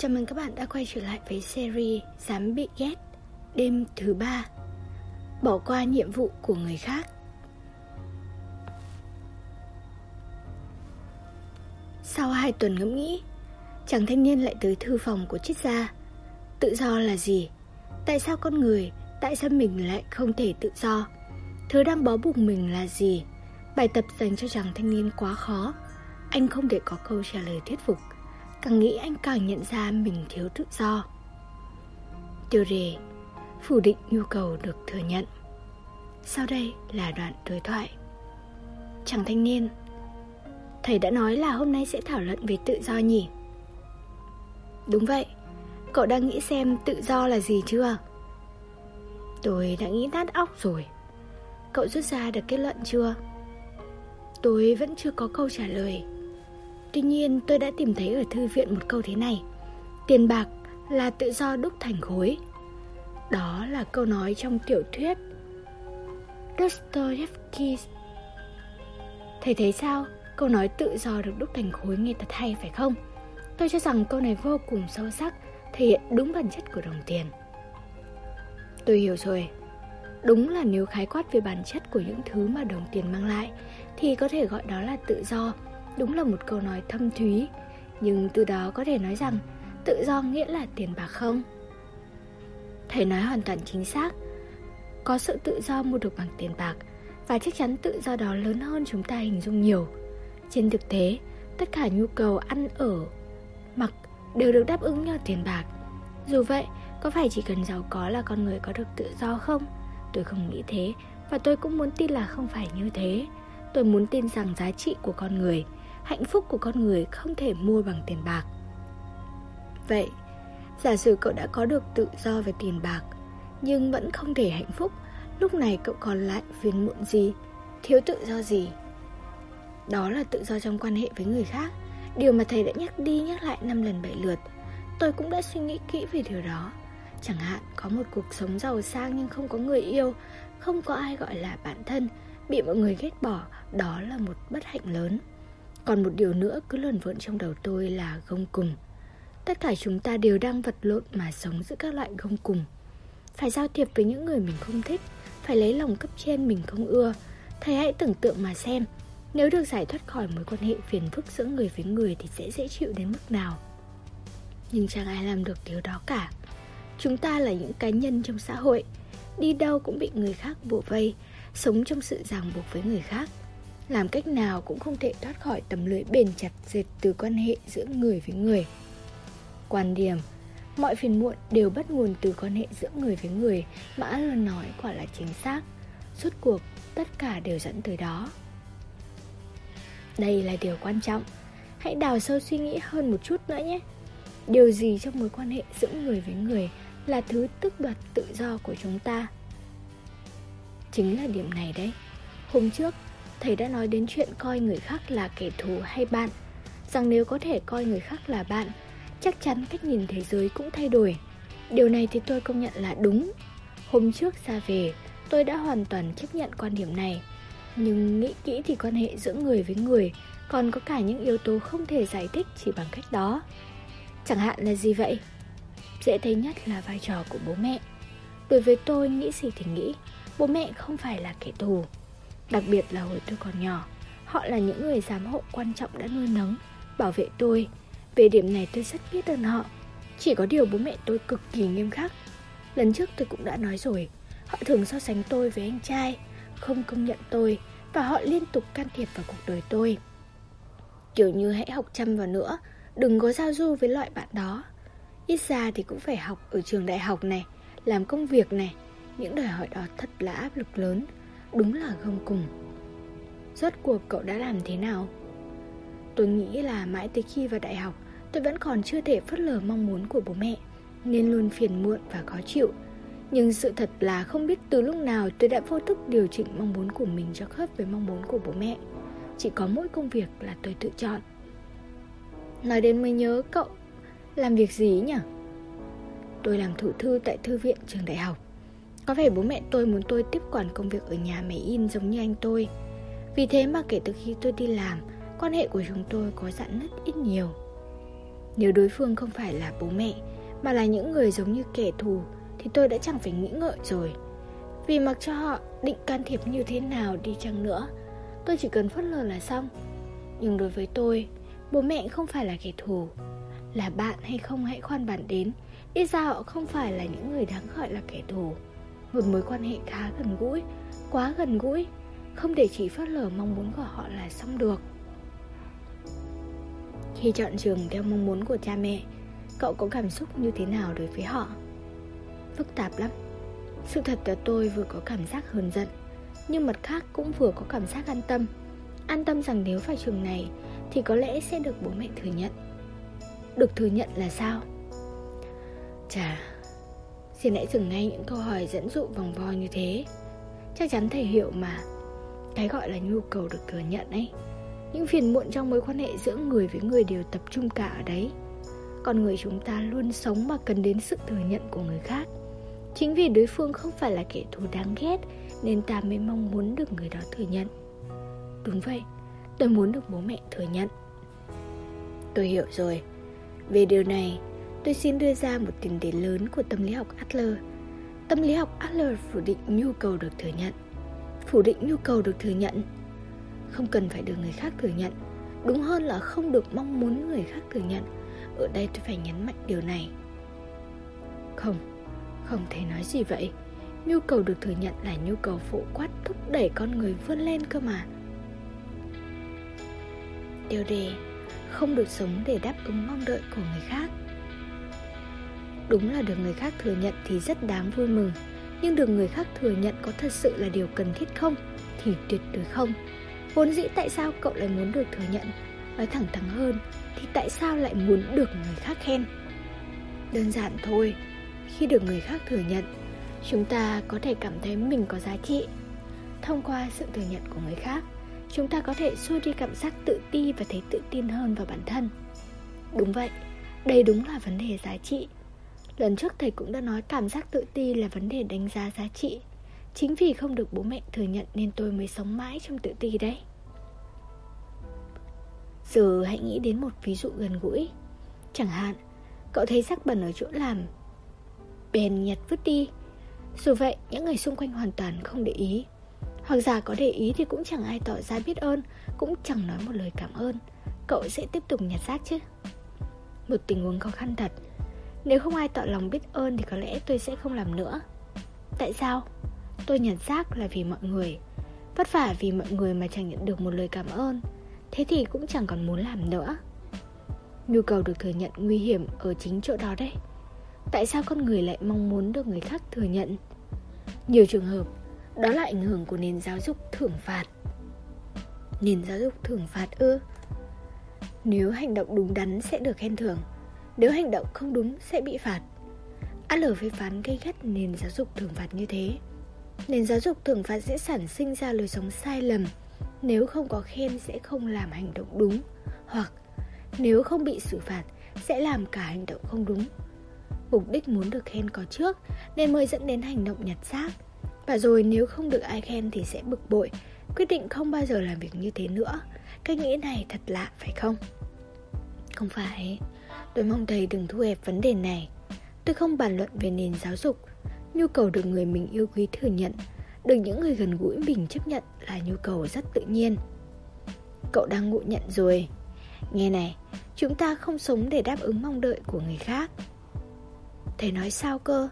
Chào mừng các bạn đã quay trở lại với series Dám bị ghét Đêm thứ ba Bỏ qua nhiệm vụ của người khác Sau hai tuần ngẫm nghĩ Chàng thanh niên lại tới thư phòng của triết gia Tự do là gì? Tại sao con người, tại sao mình lại không thể tự do? Thứ đang bó buộc mình là gì? Bài tập dành cho chàng thanh niên quá khó Anh không thể có câu trả lời thuyết phục Càng nghĩ anh càng nhận ra mình thiếu tự do. Tiêu đề, Phủ định nhu cầu được thừa nhận. Sau đây là đoạn đối thoại. Chàng thanh niên, Thầy đã nói là hôm nay sẽ thảo luận về tự do nhỉ? Đúng vậy, Cậu đang nghĩ xem tự do là gì chưa? Tôi đã nghĩ nát óc rồi. Cậu rút ra được kết luận chưa? Tôi vẫn chưa có câu trả lời. Tuy nhiên, tôi đã tìm thấy ở thư viện một câu thế này. Tiền bạc là tự do đúc thành khối. Đó là câu nói trong tiểu thuyết Dostoevsky Thầy thấy sao? Câu nói tự do được đúc thành khối nghe thật hay, phải không? Tôi cho rằng câu này vô cùng sâu sắc, Thể hiện đúng bản chất của đồng tiền. Tôi hiểu rồi. Đúng là nếu khái quát về bản chất của những thứ mà đồng tiền mang lại, Thì có thể gọi đó là tự do. Đúng là một câu nói thâm thúy. Nhưng từ đó có thể nói rằng Tự do nghĩa là tiền bạc không? Thầy nói hoàn toàn chính xác. Có sự tự do mua được bằng tiền bạc, Và chắc chắn tự do đó lớn hơn chúng ta hình dung nhiều. Trên thực tế, Tất cả nhu cầu ăn ở, Mặc đều được đáp ứng nhờ tiền bạc. Dù vậy, Có phải chỉ cần giàu có là con người có được tự do không? Tôi không nghĩ thế, Và tôi cũng muốn tin là không phải như thế. Tôi muốn tin rằng giá trị của con người hạnh phúc của con người không thể mua bằng tiền bạc. Vậy, giả sử cậu đã có được tự do về tiền bạc, nhưng vẫn không thể hạnh phúc, lúc này cậu còn lại phiền muộn gì, thiếu tự do gì? Đó là tự do trong quan hệ với người khác, điều mà thầy đã nhắc đi nhắc lại năm lần bảy lượt. Tôi cũng đã suy nghĩ kỹ về điều đó. Chẳng hạn có một cuộc sống giàu sang nhưng không có người yêu, không có ai gọi là bạn thân, bị mọi người ghét bỏ, đó là một bất hạnh lớn. Còn một điều nữa cứ luẩn vợn trong đầu tôi là gông cùng. Tất cả chúng ta đều đang vật lộn mà sống giữa các loại gông cùng. Phải giao thiệp với những người mình không thích, Phải lấy lòng cấp trên mình không ưa. Thầy hãy tưởng tượng mà xem, Nếu được giải thoát khỏi mối quan hệ phiền phức giữa người với người Thì sẽ dễ chịu đến mức nào? Nhưng chẳng ai làm được điều đó cả. Chúng ta là những cá nhân trong xã hội, Đi đâu cũng bị người khác bủa vây, Sống trong sự ràng buộc với người khác làm cách nào cũng không thể thoát khỏi tấm lưới bền chặt dệt từ quan hệ giữa người với người. Quan điểm Mọi phiền muộn đều bắt nguồn từ quan hệ giữa người với người Mã luôn nói quả là chính xác. Suốt cuộc, tất cả đều dẫn tới đó. Đây là điều quan trọng. Hãy đào sâu suy nghĩ hơn một chút nữa nhé. Điều gì trong mối quan hệ giữa người với người Là thứ tức đoạt tự do của chúng ta? Chính là điểm này đấy. Hôm trước thầy đã nói đến chuyện coi người khác là kẻ thù hay bạn. Rằng nếu có thể coi người khác là bạn, Chắc chắn cách nhìn thế giới cũng thay đổi. Điều này thì tôi công nhận là đúng. Hôm trước ra về, Tôi đã hoàn toàn chấp nhận quan điểm này. Nhưng nghĩ kỹ thì quan hệ giữa người với người Còn có cả những yếu tố không thể giải thích chỉ bằng cách đó. Chẳng hạn là gì vậy? Dễ thấy nhất là vai trò của bố mẹ. Đối với tôi, nghĩ gì thì nghĩ. Bố mẹ không phải là kẻ thù. Đặc biệt là hồi tôi còn nhỏ, Họ là những người giám hộ quan trọng đã nuôi nấng, Bảo vệ tôi. Về điểm này tôi rất biết ơn họ. Chỉ có điều bố mẹ tôi cực kỳ nghiêm khắc. Lần trước tôi cũng đã nói rồi, Họ thường so sánh tôi với anh trai, Không công nhận tôi, Và họ liên tục can thiệp vào cuộc đời tôi. Kiểu như hãy học chăm vào nữa, Đừng có giao du với loại bạn đó. Ít ra thì cũng phải học ở trường đại học này, Làm công việc này. Những đòi hỏi đó thật là áp lực lớn. Đúng là không cùng. Rốt cuộc cậu đã làm thế nào? Tôi nghĩ là mãi tới khi vào đại học, Tôi vẫn còn chưa thể phớt lờ mong muốn của bố mẹ, Nên luôn phiền muộn và khó chịu. Nhưng sự thật là không biết từ lúc nào tôi đã vô thức điều chỉnh mong muốn của mình cho khớp với mong muốn của bố mẹ. Chỉ có mỗi công việc là tôi tự chọn. Nói đến mới nhớ cậu làm việc gì nhỉ? Tôi làm thủ thư tại thư viện trường đại học có vẻ bố mẹ tôi muốn tôi tiếp quản công việc ở nhà máy in giống như anh tôi. Vì thế mà kể từ khi tôi đi làm, Quan hệ của chúng tôi có dặn nứt ít nhiều. Nếu đối phương không phải là bố mẹ, Mà là những người giống như kẻ thù, Thì tôi đã chẳng phải nghĩ ngợi rồi. Vì mặc cho họ định can thiệp như thế nào đi chăng nữa, Tôi chỉ cần phớt lờ là xong. Nhưng đối với tôi, Bố mẹ không phải là kẻ thù. Là bạn hay không hãy khoan bản đến, Ít ra họ không phải là những người đáng gọi là kẻ thù. Một mối quan hệ khá gần gũi, Quá gần gũi. Không để chỉ phớt lờ mong muốn của họ là xong được. Khi chọn trường theo mong muốn của cha mẹ, Cậu có cảm xúc như thế nào đối với họ? Phức tạp lắm. Sự thật là tôi vừa có cảm giác hờn giận, Nhưng mặt khác cũng vừa có cảm giác an tâm. An tâm rằng nếu vào trường này Thì có lẽ sẽ được bố mẹ thừa nhận. Được thừa nhận là sao? Chà Xin hãy dừng ngay những câu hỏi dẫn dụ vòng vo như thế. Chắc chắn thầy hiểu mà. Cái gọi là nhu cầu được thừa nhận ấy. Những phiền muộn trong mối quan hệ giữa người với người đều tập trung cả ở đấy. Con người chúng ta luôn sống mà cần đến sự thừa nhận của người khác. Chính vì đối phương không phải là kẻ thù đáng ghét Nên ta mới mong muốn được người đó thừa nhận. Đúng vậy, tôi muốn được bố mẹ thừa nhận. Tôi hiểu rồi. Về điều này, tôi xin đưa ra một tiền đề lớn của tâm lý học Adler. Tâm lý học Adler phủ định nhu cầu được thừa nhận. Phủ định nhu cầu được thừa nhận. Không cần phải được người khác thừa nhận. Đúng hơn là không được mong muốn người khác thừa nhận. Ở đây tôi phải nhấn mạnh điều này. Không, không thể nói gì vậy. Nhu cầu được thừa nhận là nhu cầu phổ quát thúc đẩy con người vươn lên cơ mà. Điều đề Không được sống để đáp ứng mong đợi của người khác. Đúng là được người khác thừa nhận thì rất đáng vui mừng. Nhưng được người khác thừa nhận có thật sự là điều cần thiết không? Thì tuyệt đối không. Vốn dĩ tại sao cậu lại muốn được thừa nhận? Nói thẳng thắn hơn Thì tại sao lại muốn được người khác khen? Đơn giản thôi Khi được người khác thừa nhận Chúng ta có thể cảm thấy mình có giá trị. Thông qua sự thừa nhận của người khác Chúng ta có thể xua đi cảm giác tự ti và thấy tự tin hơn vào bản thân. Đúng vậy, đây đúng là vấn đề giá trị. Lần trước thầy cũng đã nói cảm giác tự ti là vấn đề đánh giá giá trị. Chính vì không được bố mẹ thừa nhận nên tôi mới sống mãi trong tự ti đấy. Giờ hãy nghĩ đến một ví dụ gần gũi. Chẳng hạn, cậu thấy rác bẩn ở chỗ làm Bèn nhặt vứt đi. Dù vậy, những người xung quanh hoàn toàn không để ý. Hoặc giả có để ý thì cũng chẳng ai tỏ ra biết ơn Cũng chẳng nói một lời cảm ơn. Cậu sẽ tiếp tục nhặt rác chứ? Một tình huống khó khăn thật nếu không ai tỏ lòng biết ơn thì có lẽ tôi sẽ không làm nữa Tại sao? Tôi nhận xác là vì mọi người Vất vả vì mọi người mà chẳng nhận được một lời cảm ơn Thế thì cũng chẳng còn muốn làm nữa Nhu cầu được thừa nhận nguy hiểm ở chính chỗ đó đấy Tại sao con người lại mong muốn được người khác thừa nhận? Nhiều trường hợp, đó là ảnh hưởng của nền giáo dục thưởng phạt Nền giáo dục thưởng phạt ư? Nếu hành động đúng đắn sẽ được khen thưởng nếu hành động không đúng sẽ bị phạt. Adler phê phán gây gắt nền giáo dục thưởng phạt như thế. Nền giáo dục thưởng phạt sẽ sản sinh ra lối sống sai lầm. Nếu không có khen sẽ không làm hành động đúng. Hoặc, nếu không bị xử phạt, sẽ làm cả hành động không đúng. Mục đích muốn được khen có trước Nên mới dẫn đến hành động nhặt xác. Và rồi nếu không được ai khen thì sẽ bực bội, Quyết định không bao giờ làm việc như thế nữa. Cái nghĩ này thật lạ, phải không? Không phải. Tôi mong thầy đừng thu hẹp vấn đề này. Tôi không bàn luận về nền giáo dục. Nhu cầu được người mình yêu quý thừa nhận Được những người gần gũi mình chấp nhận là nhu cầu rất tự nhiên. Cậu đang ngộ nhận rồi. Nghe này, chúng ta không sống để đáp ứng mong đợi của người khác. Thầy nói sao cơ?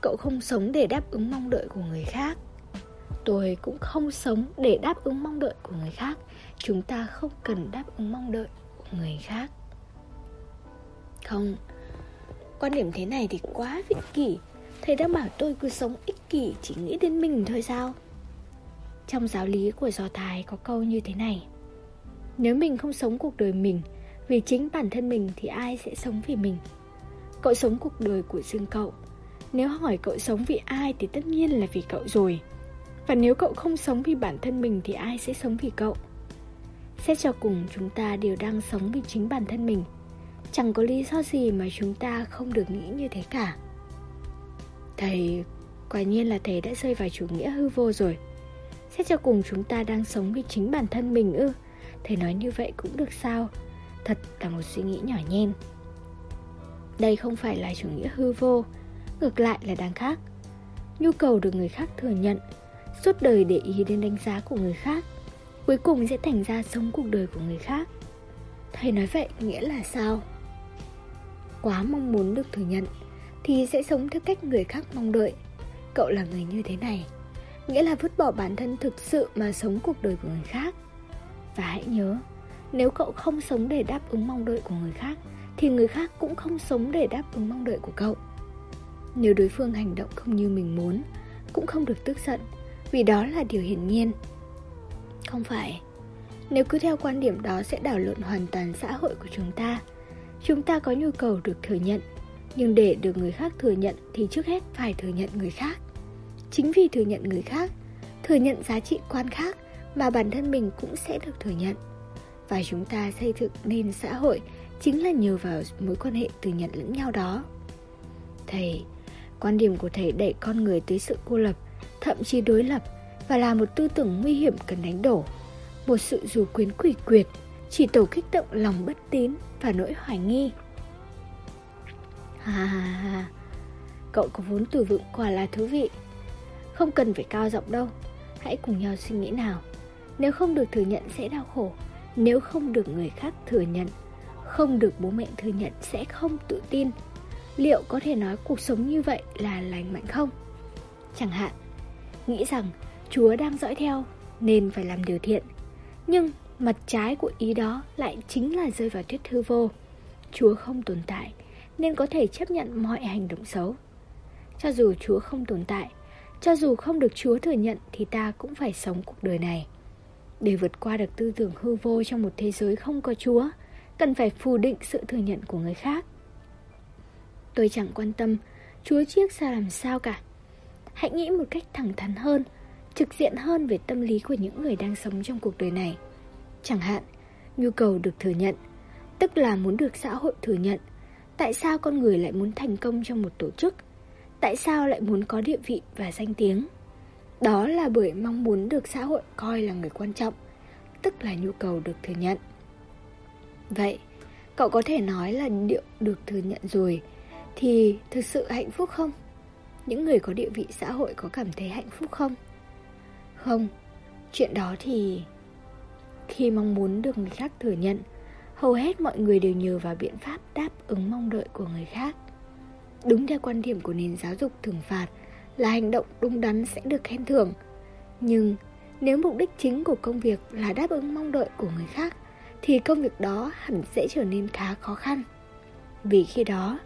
Cậu không sống để đáp ứng mong đợi của người khác. Tôi cũng không sống để đáp ứng mong đợi của người khác. Chúng ta không cần đáp ứng mong đợi của người khác không? Quan điểm thế này thì quá vị kỷ. Thầy đã bảo tôi cứ sống ích kỷ, Chỉ nghĩ đến mình thôi sao? Trong giáo lý của Do Thái có câu như thế này. Nếu mình không sống cuộc đời mình Vì chính bản thân mình Thì ai sẽ sống vì mình? Cậu sống cuộc đời của riêng cậu. Nếu hỏi cậu sống vì ai Thì tất nhiên là vì cậu rồi. Và nếu cậu không sống vì bản thân mình Thì ai sẽ sống vì cậu? Xét cho cùng, chúng ta đều đang sống vì chính bản thân mình. Chẳng có lý do gì mà chúng ta không được nghĩ như thế cả Thầy, quả nhiên là thầy đã rơi vào chủ nghĩa hư vô rồi Xét cho cùng chúng ta đang sống vì chính bản thân mình ư Thầy nói như vậy cũng được sao thật là một suy nghĩ nhỏ nhen. Đây không phải là chủ nghĩa hư vô, ngược lại là đáng khác. Nhu cầu được người khác thừa nhận, suốt đời để ý đến đánh giá của người khác, cuối cùng sẽ thành ra sống cuộc đời của người khác. Thầy nói vậy nghĩa là sao? Quá mong muốn được thừa nhận thì sẽ sống theo cách người khác mong đợi. Cậu là người như thế này, nghĩa là vứt bỏ bản thân thực sự mà sống cuộc đời của người khác. Và hãy nhớ, nếu cậu không sống để đáp ứng mong đợi của người khác thì người khác cũng không sống để đáp ứng mong đợi của cậu. Nếu đối phương hành động không như mình muốn, cũng không được tức giận, vì đó là điều hiển nhiên. Không phải, nếu cứ theo quan điểm đó sẽ đảo lộn hoàn toàn xã hội của chúng ta. Chúng ta có nhu cầu được thừa nhận, nhưng để được người khác thừa nhận thì trước hết phải thừa nhận người khác. Chính vì thừa nhận người khác, thừa nhận giá trị quan khác mà bản thân mình cũng sẽ được thừa nhận. Và chúng ta xây dựng nên xã hội chính là nhờ vào mối quan hệ thừa nhận lẫn nhau đó. Thầy, quan điểm của thầy đẩy con người tới sự cô lập, thậm chí đối lập và là một tư tưởng nguy hiểm cần đánh đổ. Một sự dù quyến quỷ quyệt, chỉ tổ kích động lòng bất tín và nỗi hoài nghi. Ha ha ha, cậu có vốn từ vựng quả là thú vị. Không cần phải cao giọng đâu, hãy cùng nhau suy nghĩ nào. Nếu không được thừa nhận sẽ đau khổ, nếu không được người khác thừa nhận không được bố mẹ thừa nhận sẽ không tự tin. Liệu có thể nói cuộc sống như vậy là lành mạnh không? Chẳng hạn, nghĩ rằng Chúa đang dõi theo nên phải làm điều thiện. Nhưng mặt trái của ý đó lại chính là rơi vào thuyết hư vô. Chúa không tồn tại nên có thể chấp nhận mọi hành động xấu. Cho dù Chúa không tồn tại, cho dù không được Chúa thừa nhận thì ta cũng phải sống cuộc đời này. Để vượt qua được tư tưởng hư vô trong một thế giới không có Chúa, cần phải phủ định sự thừa nhận của người khác. Tôi chẳng quan tâm Chúa chiếc ra làm sao cả. Hãy nghĩ một cách thẳng thắn hơn, trực diện hơn về tâm lý của những người đang sống trong cuộc đời này. Chẳng hạn, nhu cầu được thừa nhận, tức là muốn được xã hội thừa nhận. Tại sao con người lại muốn thành công trong một tổ chức? Tại sao lại muốn có địa vị và danh tiếng? Đó là bởi mong muốn được xã hội coi là người quan trọng, tức là nhu cầu được thừa nhận. Vậy, cậu có thể nói là điệu được thừa nhận rồi Thì thực sự hạnh phúc không? Những người có địa vị xã hội có cảm thấy hạnh phúc không? Không, chuyện đó thì... Khi mong muốn được người khác thừa nhận Hầu hết mọi người đều nhờ vào biện pháp đáp ứng mong đợi của người khác Đúng theo quan điểm của nền giáo dục thưởng phạt Là hành động đúng đắn sẽ được khen thưởng Nhưng nếu mục đích chính của công việc là đáp ứng mong đợi của người khác thì công việc đó hẳn sẽ trở nên khá khó khăn. Vì khi đó,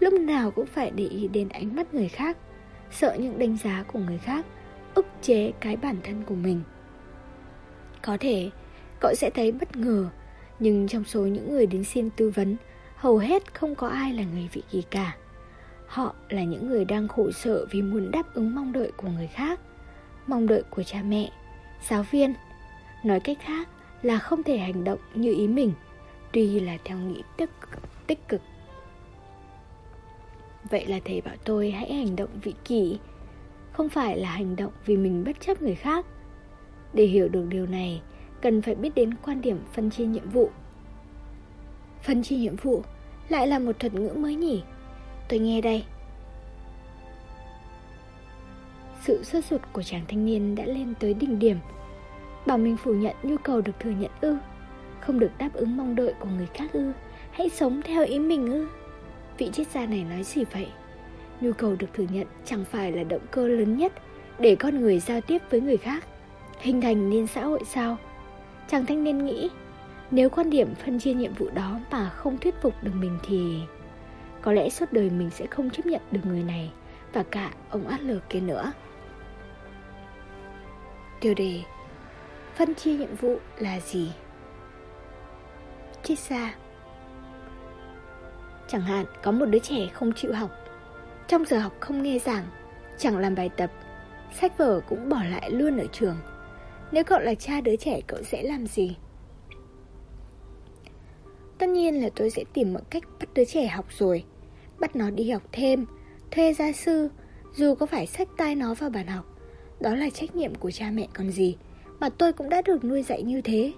lúc nào cũng phải để ý đến ánh mắt người khác, sợ những đánh giá của người khác, ức chế cái bản thân của mình. Có thể, cậu sẽ thấy bất ngờ, nhưng trong số những người đến xin tư vấn, hầu hết không có ai là người vị kỳ cả. Họ là những người đang khổ sở vì muốn đáp ứng mong đợi của người khác, mong đợi của cha mẹ, giáo viên. Nói cách khác, là không thể hành động như ý mình, tuy là theo nghĩ tích, tích cực. Vậy là thầy bảo tôi hãy hành động vị kỷ, không phải là hành động vì mình bất chấp người khác. Để hiểu được điều này, cần phải biết đến quan điểm phân chia nhiệm vụ. Phân chia nhiệm vụ lại là một thuật ngữ mới nhỉ? Tôi nghe đây. Sự sốt ruột của chàng thanh niên đã lên tới đỉnh điểm. Bảo mình phủ nhận nhu cầu được thừa nhận ư? Không được đáp ứng mong đợi của người khác ư? Hãy sống theo ý mình ư? Vị triết gia này nói gì vậy? Nhu cầu được thừa nhận chẳng phải là động cơ lớn nhất Để con người giao tiếp với người khác. Hình thành nên xã hội sao? Chàng thanh niên nghĩ, Nếu quan điểm phân chia nhiệm vụ đó mà không thuyết phục được mình thì Có lẽ suốt đời mình sẽ không chấp nhận được người này Và cả ông át lờ kia nữa. Tiêu đề, Phân chia nhiệm vụ là gì? Triết xa. Chẳng hạn, có một đứa trẻ không chịu học. Trong giờ học không nghe giảng, Chẳng làm bài tập, Sách vở cũng bỏ lại luôn ở trường. Nếu cậu là cha đứa trẻ cậu sẽ làm gì? Tất nhiên là tôi sẽ tìm mọi cách bắt đứa trẻ học rồi Bắt nó đi học thêm Thuê gia sư Dù có phải sách tay nó vào bàn học Đó là trách nhiệm của cha mẹ còn gì mà tôi cũng đã được nuôi dạy như thế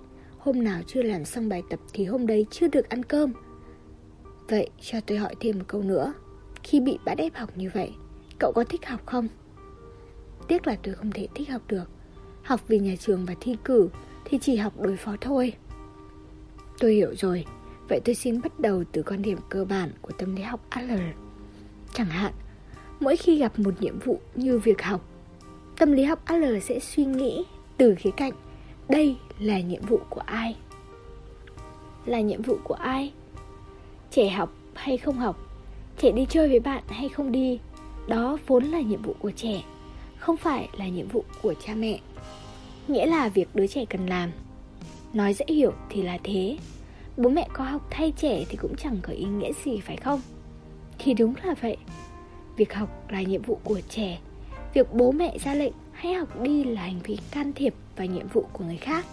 hôm nào chưa làm xong bài tập thì hôm đấy chưa được ăn cơm. Vậy cho tôi hỏi thêm một câu nữa. Khi bị bắt ép học như vậy, cậu có thích học không? Tiếc là tôi không thể thích học được. Học vì nhà trường và thi cử thì chỉ học đối phó thôi. Tôi hiểu rồi. Vậy tôi xin bắt đầu từ quan điểm cơ bản của tâm lý học Adler. Chẳng hạn, mỗi khi gặp một nhiệm vụ như việc học, tâm lý học Adler sẽ suy nghĩ từ khía cạnh đây là nhiệm vụ của ai. Là nhiệm vụ của ai? Trẻ học hay không học, trẻ đi chơi với bạn hay không đi, đó vốn là nhiệm vụ của trẻ, không phải là nhiệm vụ của cha mẹ. Nghĩa là việc đứa trẻ cần làm. Nói dễ hiểu thì là thế, bố mẹ có học thay trẻ thì cũng chẳng có ý nghĩa gì phải không? Thì đúng là vậy. Việc học là nhiệm vụ của trẻ. Việc bố mẹ ra lệnh hay học đi là hành vi can thiệp vào nhiệm vụ của người khác.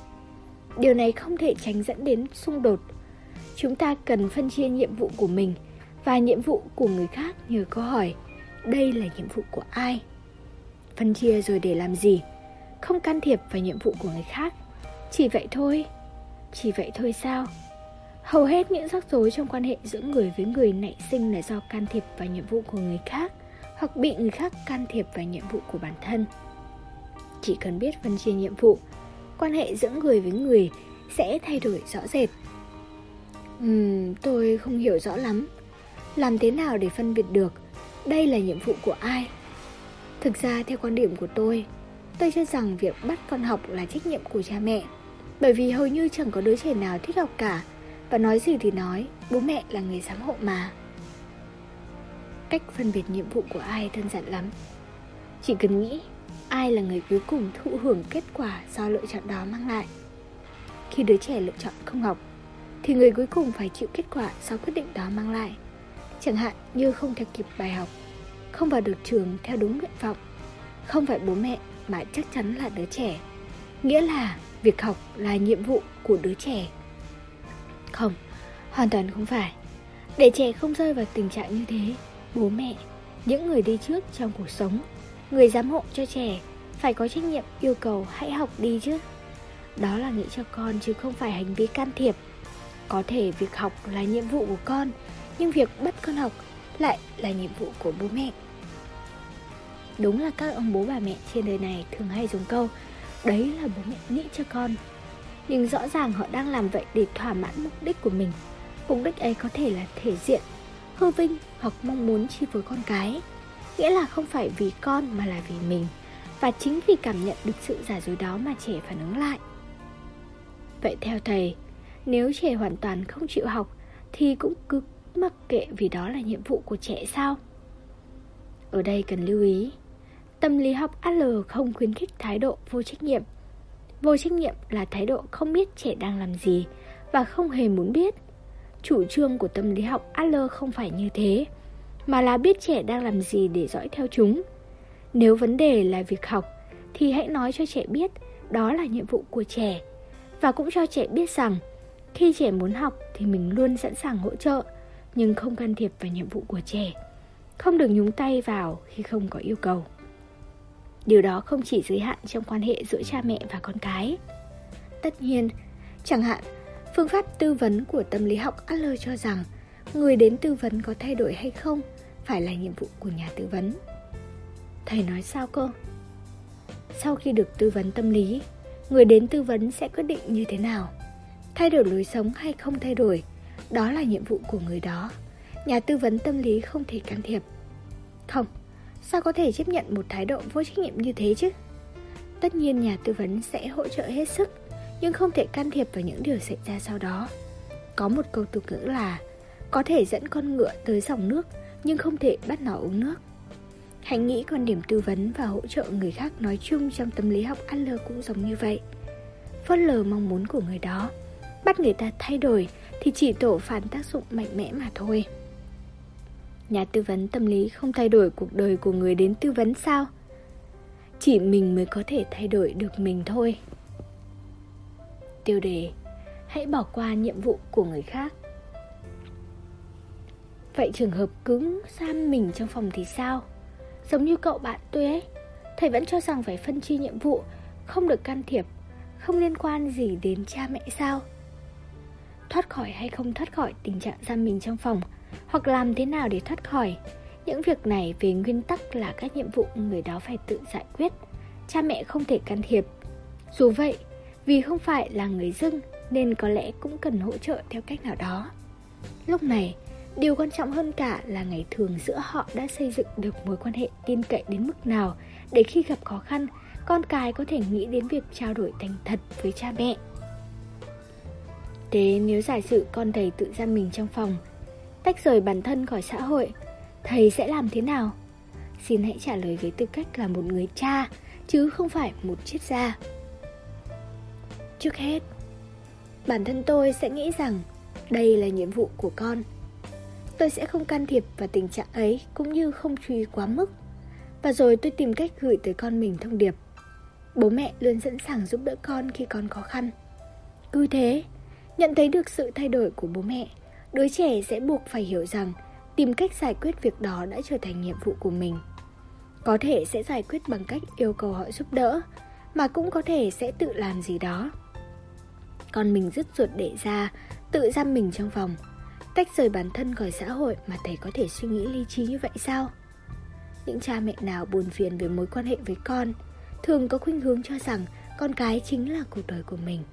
Điều này không thể tránh dẫn đến xung đột. Chúng ta cần phân chia nhiệm vụ của mình và nhiệm vụ của người khác nhờ câu hỏi đây là nhiệm vụ của ai? Phân chia rồi để làm gì? Không can thiệp vào nhiệm vụ của người khác. Chỉ vậy thôi. Chỉ vậy thôi sao? Hầu hết những rắc rối trong quan hệ giữa người với người nảy sinh là do can thiệp vào nhiệm vụ của người khác hoặc bị người khác can thiệp vào nhiệm vụ của bản thân. Chỉ cần biết phân chia nhiệm vụ, quan hệ giữa người với người sẽ thay đổi rõ rệt. Ừm, tôi không hiểu rõ lắm. Làm thế nào để phân biệt được đây là nhiệm vụ của ai? Thực ra theo quan điểm của tôi, tôi cho rằng việc bắt con học là trách nhiệm của cha mẹ. Bởi vì hầu như chẳng có đứa trẻ nào thích học cả và nói gì thì nói, bố mẹ là người giám hộ mà. Cách phân biệt nhiệm vụ của ai đơn giản lắm. Chỉ cần nghĩ ai là người cuối cùng thụ hưởng kết quả do lựa chọn đó mang lại. Khi đứa trẻ lựa chọn không học, thì người cuối cùng phải chịu kết quả do quyết định đó mang lại. Chẳng hạn như không theo kịp bài học, không vào được trường theo đúng nguyện vọng, không phải bố mẹ mà chắc chắn là đứa trẻ. Nghĩa là việc học là nhiệm vụ của đứa trẻ không, hoàn toàn không phải. Để trẻ không rơi vào tình trạng như thế, bố mẹ, những người đi trước trong cuộc sống, người giám hộ cho trẻ phải có trách nhiệm yêu cầu hãy học đi chứ. Đó là nghĩ cho con chứ không phải hành vi can thiệp. Có thể việc học là nhiệm vụ của con, nhưng việc bắt con học lại là nhiệm vụ của bố mẹ. Đúng là các ông bố bà mẹ trên đời này thường hay dùng câu Đấy là bố mẹ nghĩ cho con nhưng rõ ràng họ đang làm vậy để thỏa mãn mục đích của mình. Mục đích ấy có thể là thể diện, hư vinh hoặc mong muốn chi phối con cái. Nghĩa là không phải vì con mà là vì mình. Và chính vì cảm nhận được sự giả dối đó mà trẻ phản ứng lại. Vậy theo thầy, nếu trẻ hoàn toàn không chịu học thì cũng cứ mặc kệ vì đó là nhiệm vụ của trẻ sao? Ở đây cần lưu ý, tâm lý học AL không khuyến khích thái độ vô trách nhiệm Vô trách nhiệm là thái độ không biết trẻ đang làm gì và không hề muốn biết. Chủ trương của tâm lý học al không phải như thế, mà là biết trẻ đang làm gì để dõi theo chúng. Nếu vấn đề là việc học, thì hãy nói cho trẻ biết đó là nhiệm vụ của trẻ. Và cũng cho trẻ biết rằng, khi trẻ muốn học thì mình luôn sẵn sàng hỗ trợ, nhưng không can thiệp vào nhiệm vụ của trẻ. Không được nhúng tay vào khi không có yêu cầu. Điều đó không chỉ giới hạn trong quan hệ giữa cha mẹ và con cái. Tất nhiên, chẳng hạn, phương pháp tư vấn của tâm lý học Adler cho rằng người đến tư vấn có thay đổi hay không phải là nhiệm vụ của nhà tư vấn. Thầy nói sao cơ? Sau khi được tư vấn tâm lý, người đến tư vấn sẽ quyết định như thế nào? Thay đổi lối sống hay không thay đổi, đó là nhiệm vụ của người đó. Nhà tư vấn tâm lý không thể can thiệp. Không, Sao có thể chấp nhận một thái độ vô trách nhiệm như thế chứ? Tất nhiên nhà tư vấn sẽ hỗ trợ hết sức, nhưng không thể can thiệp vào những điều xảy ra sau đó. Có một câu tục ngữ là có thể dẫn con ngựa tới dòng nước, nhưng không thể bắt nó uống nước. Hãy nghĩ quan điểm tư vấn và hỗ trợ người khác nói chung trong tâm lý học Adler cũng giống như vậy. Phớt lờ mong muốn của người đó, bắt người ta thay đổi thì chỉ tổ phản tác dụng mạnh mẽ mà thôi. Nhà tư vấn tâm lý không thay đổi cuộc đời của người đến tư vấn sao? Chỉ mình mới có thể thay đổi được mình thôi. Tiêu đề Hãy bỏ qua nhiệm vụ của người khác Vậy trường hợp cứng giam mình trong phòng thì sao? Giống như cậu bạn tôi ấy Thầy vẫn cho rằng phải phân chia nhiệm vụ Không được can thiệp không liên quan gì đến cha mẹ sao? Thoát khỏi hay không thoát khỏi tình trạng giam mình trong phòng, hoặc làm thế nào để thoát khỏi, những việc này về nguyên tắc là các nhiệm vụ người đó phải tự giải quyết. Cha mẹ không thể can thiệp. Dù vậy, vì không phải là người dưng nên có lẽ cũng cần hỗ trợ theo cách nào đó. Lúc này, điều quan trọng hơn cả là ngày thường giữa họ đã xây dựng được mối quan hệ tin cậy đến mức nào để khi gặp khó khăn, con cái có thể nghĩ đến việc trao đổi thành thật với cha mẹ. Thế nếu giả sử con thầy tự giam mình trong phòng, tách rời bản thân khỏi xã hội, thầy sẽ làm thế nào? Xin hãy trả lời với tư cách là một người cha, chứ không phải một triết gia. Trước hết, bản thân tôi sẽ nghĩ rằng đây là nhiệm vụ của con. Tôi sẽ không can thiệp vào tình trạng ấy cũng như không truy quá mức. Và rồi tôi tìm cách gửi tới con mình thông điệp. Bố mẹ luôn sẵn sàng giúp đỡ con khi con khó khăn. Cứ thế, nhận thấy được sự thay đổi của bố mẹ, đứa trẻ sẽ buộc phải hiểu rằng tìm cách giải quyết việc đó đã trở thành nhiệm vụ của mình. Có thể sẽ giải quyết bằng cách yêu cầu họ giúp đỡ, mà cũng có thể sẽ tự làm gì đó. Con mình dứt ruột để ra, tự giam mình trong phòng, tách rời bản thân khỏi xã hội mà thầy có thể suy nghĩ lý trí như vậy sao? Những cha mẹ nào buồn phiền về mối quan hệ với con, thường có khuynh hướng cho rằng con cái chính là cuộc đời của mình.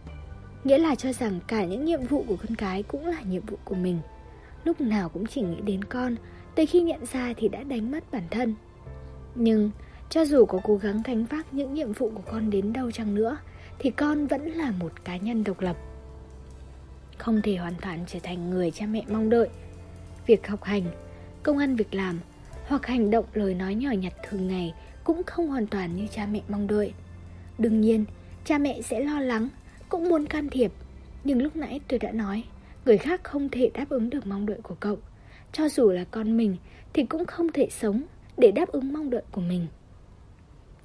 Nghĩa là cho rằng cả những nhiệm vụ của con cái cũng là nhiệm vụ của mình. Lúc nào cũng chỉ nghĩ đến con, tới khi nhận ra thì đã đánh mất bản thân. Nhưng cho dù có cố gắng gánh vác những nhiệm vụ của con đến đâu chăng nữa, thì con vẫn là một cá nhân độc lập. Không thể hoàn toàn trở thành người cha mẹ mong đợi. Việc học hành, công ăn việc làm hoặc hành động lời nói nhỏ nhặt thường ngày cũng không hoàn toàn như cha mẹ mong đợi. Đương nhiên, cha mẹ sẽ lo lắng, cũng muốn can thiệp. Nhưng lúc nãy tôi đã nói, người khác không thể đáp ứng được mong đợi của cậu. Cho dù là con mình thì cũng không thể sống để đáp ứng mong đợi của mình.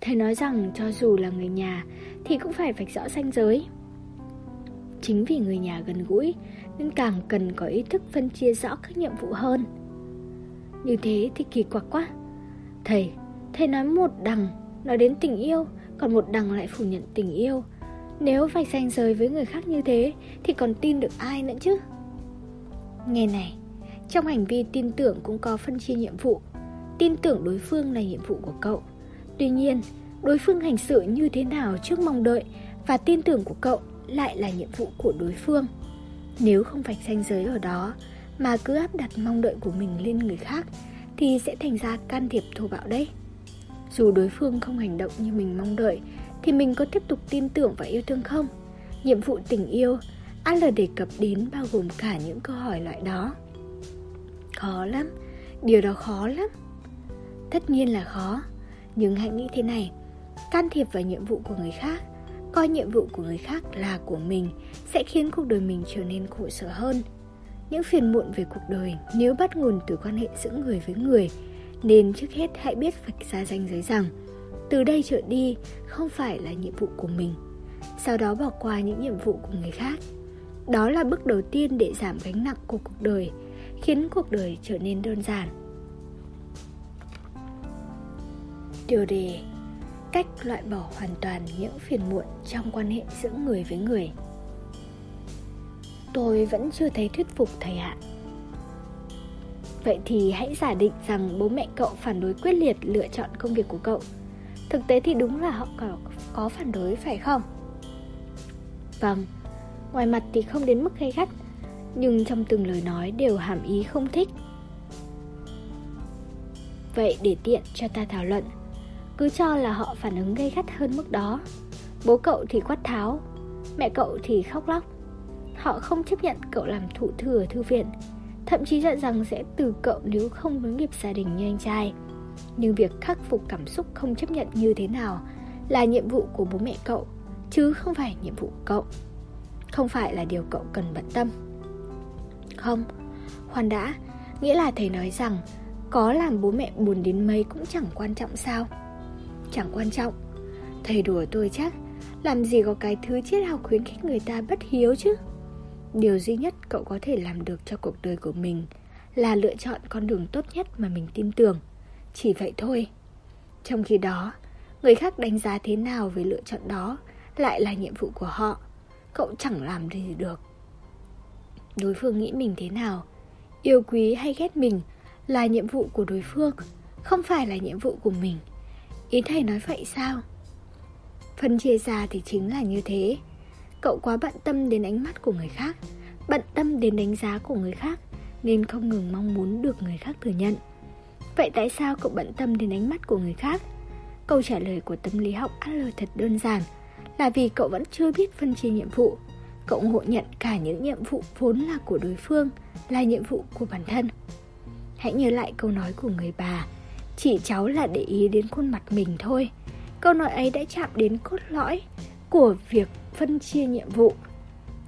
Thầy nói rằng cho dù là người nhà thì cũng phải vạch rõ ranh giới. Chính vì người nhà gần gũi nên càng cần có ý thức phân chia rõ các nhiệm vụ hơn. Như thế thì kỳ quặc quá. Thầy, thầy nói một đằng nói đến tình yêu, còn một đằng lại phủ nhận tình yêu. Nếu vạch ranh giới với người khác như thế thì còn tin được ai nữa chứ? Nghe này, trong hành vi tin tưởng cũng có phân chia nhiệm vụ. Tin tưởng đối phương là nhiệm vụ của cậu. Tuy nhiên, đối phương hành xử như thế nào trước mong đợi và tin tưởng của cậu lại là nhiệm vụ của đối phương. Nếu không vạch ranh giới ở đó mà cứ áp đặt mong đợi của mình lên người khác thì sẽ thành ra can thiệp thô bạo đấy. Dù đối phương không hành động như mình mong đợi thì mình có tiếp tục tin tưởng và yêu thương không? Nhiệm vụ tình yêu, AL là đề cập đến bao gồm cả những câu hỏi loại đó. Khó lắm, điều đó khó lắm. Tất nhiên là khó, nhưng hãy nghĩ thế này, can thiệp vào nhiệm vụ của người khác, coi nhiệm vụ của người khác là của mình sẽ khiến cuộc đời mình trở nên khổ sở hơn. Những phiền muộn về cuộc đời nếu bắt nguồn từ quan hệ giữa người với người, nên trước hết hãy biết vạch ra ranh giới rằng từ đây trở đi không phải là nhiệm vụ của mình. Sau đó bỏ qua những nhiệm vụ của người khác. Đó là bước đầu tiên để giảm gánh nặng của cuộc đời, khiến cuộc đời trở nên đơn giản. Điều đề Cách loại bỏ hoàn toàn những phiền muộn trong quan hệ giữa người với người Tôi vẫn chưa thấy thuyết phục thầy ạ Vậy thì hãy giả định rằng bố mẹ cậu phản đối quyết liệt lựa chọn công việc của cậu Thực tế thì đúng là họ có, có phản đối phải không? Vâng, ngoài mặt thì không đến mức gay gắt Nhưng trong từng lời nói đều hàm ý không thích. Vậy để tiện cho ta thảo luận cứ cho là họ phản ứng gây gắt hơn mức đó. Bố cậu thì quát tháo Mẹ cậu thì khóc lóc. Họ không chấp nhận cậu làm thụ thừa thư viện Thậm chí dặn rằng sẽ từ cậu nếu không nối nghiệp gia đình như anh trai. Nhưng việc khắc phục cảm xúc không chấp nhận như thế nào Là nhiệm vụ của bố mẹ cậu Chứ không phải nhiệm vụ cậu. Không phải là điều cậu cần bận tâm. Không, khoan đã Nghĩa là thầy nói rằng Có làm bố mẹ buồn đến mấy cũng chẳng quan trọng sao. Chẳng quan trọng. Thầy đùa tôi chắc Làm gì có cái thứ triết học khuyến khích người ta bất hiếu chứ? Điều duy nhất cậu có thể làm được cho cuộc đời của mình Là lựa chọn con đường tốt nhất mà mình tin tưởng. Chỉ vậy thôi Trong khi đó Người khác đánh giá thế nào về lựa chọn đó lại là nhiệm vụ của họ. Cậu chẳng làm gì được. Đối phương nghĩ mình thế nào, yêu quý hay ghét mình là nhiệm vụ của đối phương, không phải là nhiệm vụ của mình. Ý thầy nói vậy sao? Phân chia ra thì chính là như thế. Cậu quá bận tâm đến ánh mắt của người khác, bận tâm đến đánh giá của người khác, nên không ngừng mong muốn được người khác thừa nhận. Vậy tại sao cậu bận tâm đến ánh mắt của người khác? Câu trả lời của tâm lý học Adler thật đơn giản, là vì cậu vẫn chưa biết phân chia nhiệm vụ. Cậu ngộ nhận cả những nhiệm vụ vốn là của đối phương, là nhiệm vụ của bản thân. Hãy nhớ lại câu nói của người bà, chỉ cháu là để ý đến khuôn mặt mình thôi. Câu nói ấy đã chạm đến cốt lõi của việc phân chia nhiệm vụ.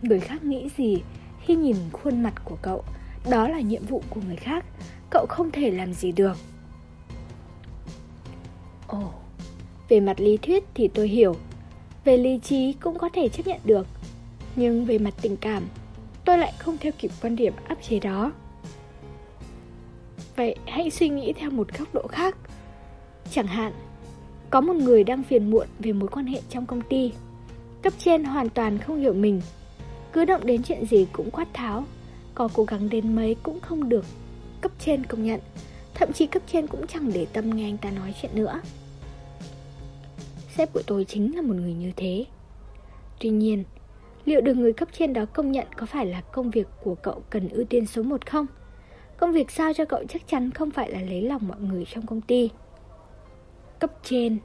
Người khác nghĩ gì khi nhìn khuôn mặt của cậu, đó là nhiệm vụ của người khác, cậu không thể làm gì được. Ồ, về mặt lý thuyết thì tôi hiểu, về lý trí cũng có thể chấp nhận được, nhưng về mặt tình cảm, tôi lại không theo kịp quan điểm áp chế đó. Vậy hãy suy nghĩ theo một góc độ khác. Chẳng hạn, có một người đang phiền muộn về mối quan hệ trong công ty. Cấp trên hoàn toàn không hiểu mình. Cứ động đến chuyện gì cũng quát tháo. Có cố gắng đến mấy cũng không được. Cấp trên công nhận. Thậm chí cấp trên cũng chẳng để tâm nghe anh ta nói chuyện nữa. Sếp của tôi chính là một người như thế. Tuy nhiên, liệu được người cấp trên đó công nhận có phải là công việc của cậu cần ưu tiên số 1 không? Công việc sao cho cậu chắc chắn không phải là lấy lòng mọi người trong công ty cấp trên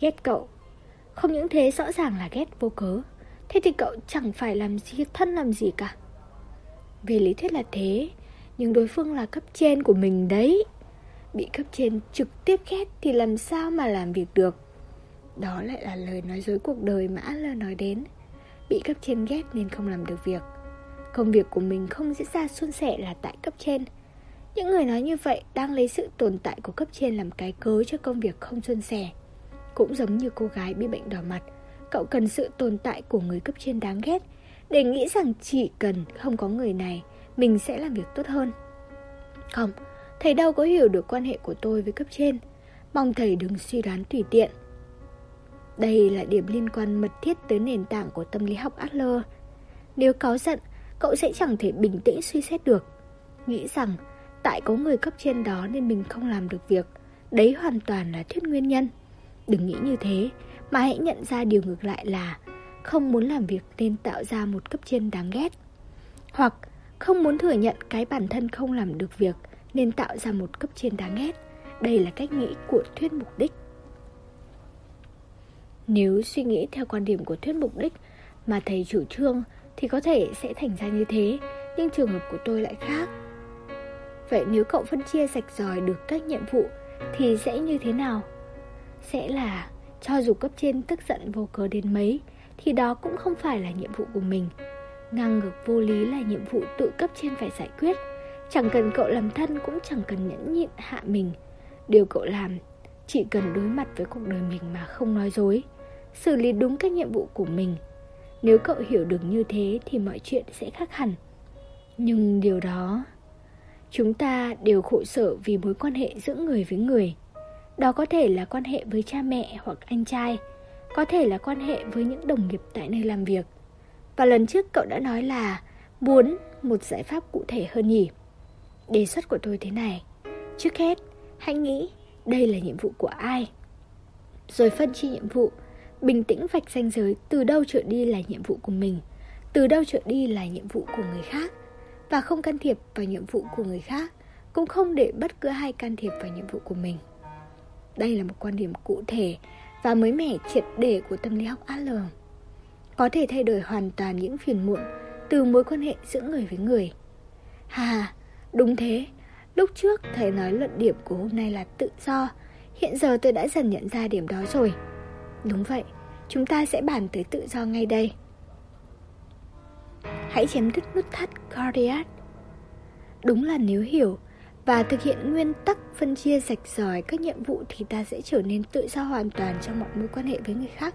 ghét cậu. Không những thế rõ ràng là ghét vô cớ. Thế thì cậu chẳng phải làm gì thân làm gì cả. Về lý thuyết là thế, nhưng đối phương là cấp trên của mình đấy. Bị cấp trên trực tiếp ghét thì làm sao mà làm việc được. Đó lại là lời nói dối cuộc đời mà Adler nói đến. Bị cấp trên ghét nên không làm được việc. Công việc của mình không diễn ra suôn sẻ là tại cấp trên. Những người nói như vậy đang lấy sự tồn tại của cấp trên làm cái cớ cho công việc không suôn sẻ. Cũng giống như cô gái bị bệnh đỏ mặt, cậu cần sự tồn tại của người cấp trên đáng ghét để nghĩ rằng chỉ cần không có người này, mình sẽ làm việc tốt hơn. Không, thầy đâu có hiểu được quan hệ của tôi với cấp trên. Mong thầy đừng suy đoán tùy tiện. Đây là điểm liên quan mật thiết tới nền tảng của tâm lý học Adler. Nếu cáu giận, cậu sẽ chẳng thể bình tĩnh suy xét được. Nghĩ rằng Tại có người cấp trên đó nên mình không làm được việc Đấy hoàn toàn là thuyết nguyên nhân Đừng nghĩ như thế Mà hãy nhận ra điều ngược lại là Không muốn làm việc nên tạo ra một cấp trên đáng ghét Hoặc không muốn thừa nhận cái bản thân không làm được việc Nên tạo ra một cấp trên đáng ghét. Đây là cách nghĩ của thuyết mục đích. Nếu suy nghĩ theo quan điểm của thuyết mục đích Mà thầy chủ trương Thì có thể sẽ thành ra như thế, Nhưng trường hợp của tôi lại khác. Vậy nếu cậu phân chia sạch ròi được các nhiệm vụ Thì sẽ như thế nào? Sẽ là cho dù cấp trên tức giận vô cớ đến mấy Thì đó cũng không phải là nhiệm vụ của mình. Ngang ngược vô lý là nhiệm vụ tự cấp trên phải giải quyết. Chẳng cần cậu làm thân cũng chẳng cần nhẫn nhịn hạ mình. Điều cậu làm chỉ cần đối mặt với cuộc đời mình mà không nói dối. Xử lý đúng các nhiệm vụ của mình. Nếu cậu hiểu được như thế thì mọi chuyện sẽ khác hẳn. Nhưng điều đó Chúng ta đều khổ sở vì mối quan hệ giữa người với người. Đó có thể là quan hệ với cha mẹ hoặc anh trai, có thể là quan hệ với những đồng nghiệp tại nơi làm việc. Và lần trước cậu đã nói là muốn một giải pháp cụ thể hơn nhỉ? Đề xuất của tôi thế này. Trước hết, hãy nghĩ đây là nhiệm vụ của ai. Rồi phân chia nhiệm vụ, bình tĩnh vạch ranh giới từ đâu trở đi là nhiệm vụ của mình, từ đâu trở đi là nhiệm vụ của người khác và không can thiệp vào nhiệm vụ của người khác, cũng không để bất cứ ai can thiệp vào nhiệm vụ của mình. Đây là một quan điểm cụ thể và mới mẻ triệt để của tâm lý học Adler. Có thể thay đổi hoàn toàn những phiền muộn từ mối quan hệ giữa người với người. Hà, đúng thế, lúc trước thầy nói luận điểm của hôm nay là tự do, hiện giờ tôi đã dần nhận ra điểm đó rồi. Đúng vậy, chúng ta sẽ bàn tới tự do ngay đây. Hãy chém đứt nút thắt cardiac. Đúng là nếu hiểu và thực hiện nguyên tắc phân chia rạch ròi các nhiệm vụ thì ta sẽ trở nên tự do hoàn toàn trong mọi mối quan hệ với người khác,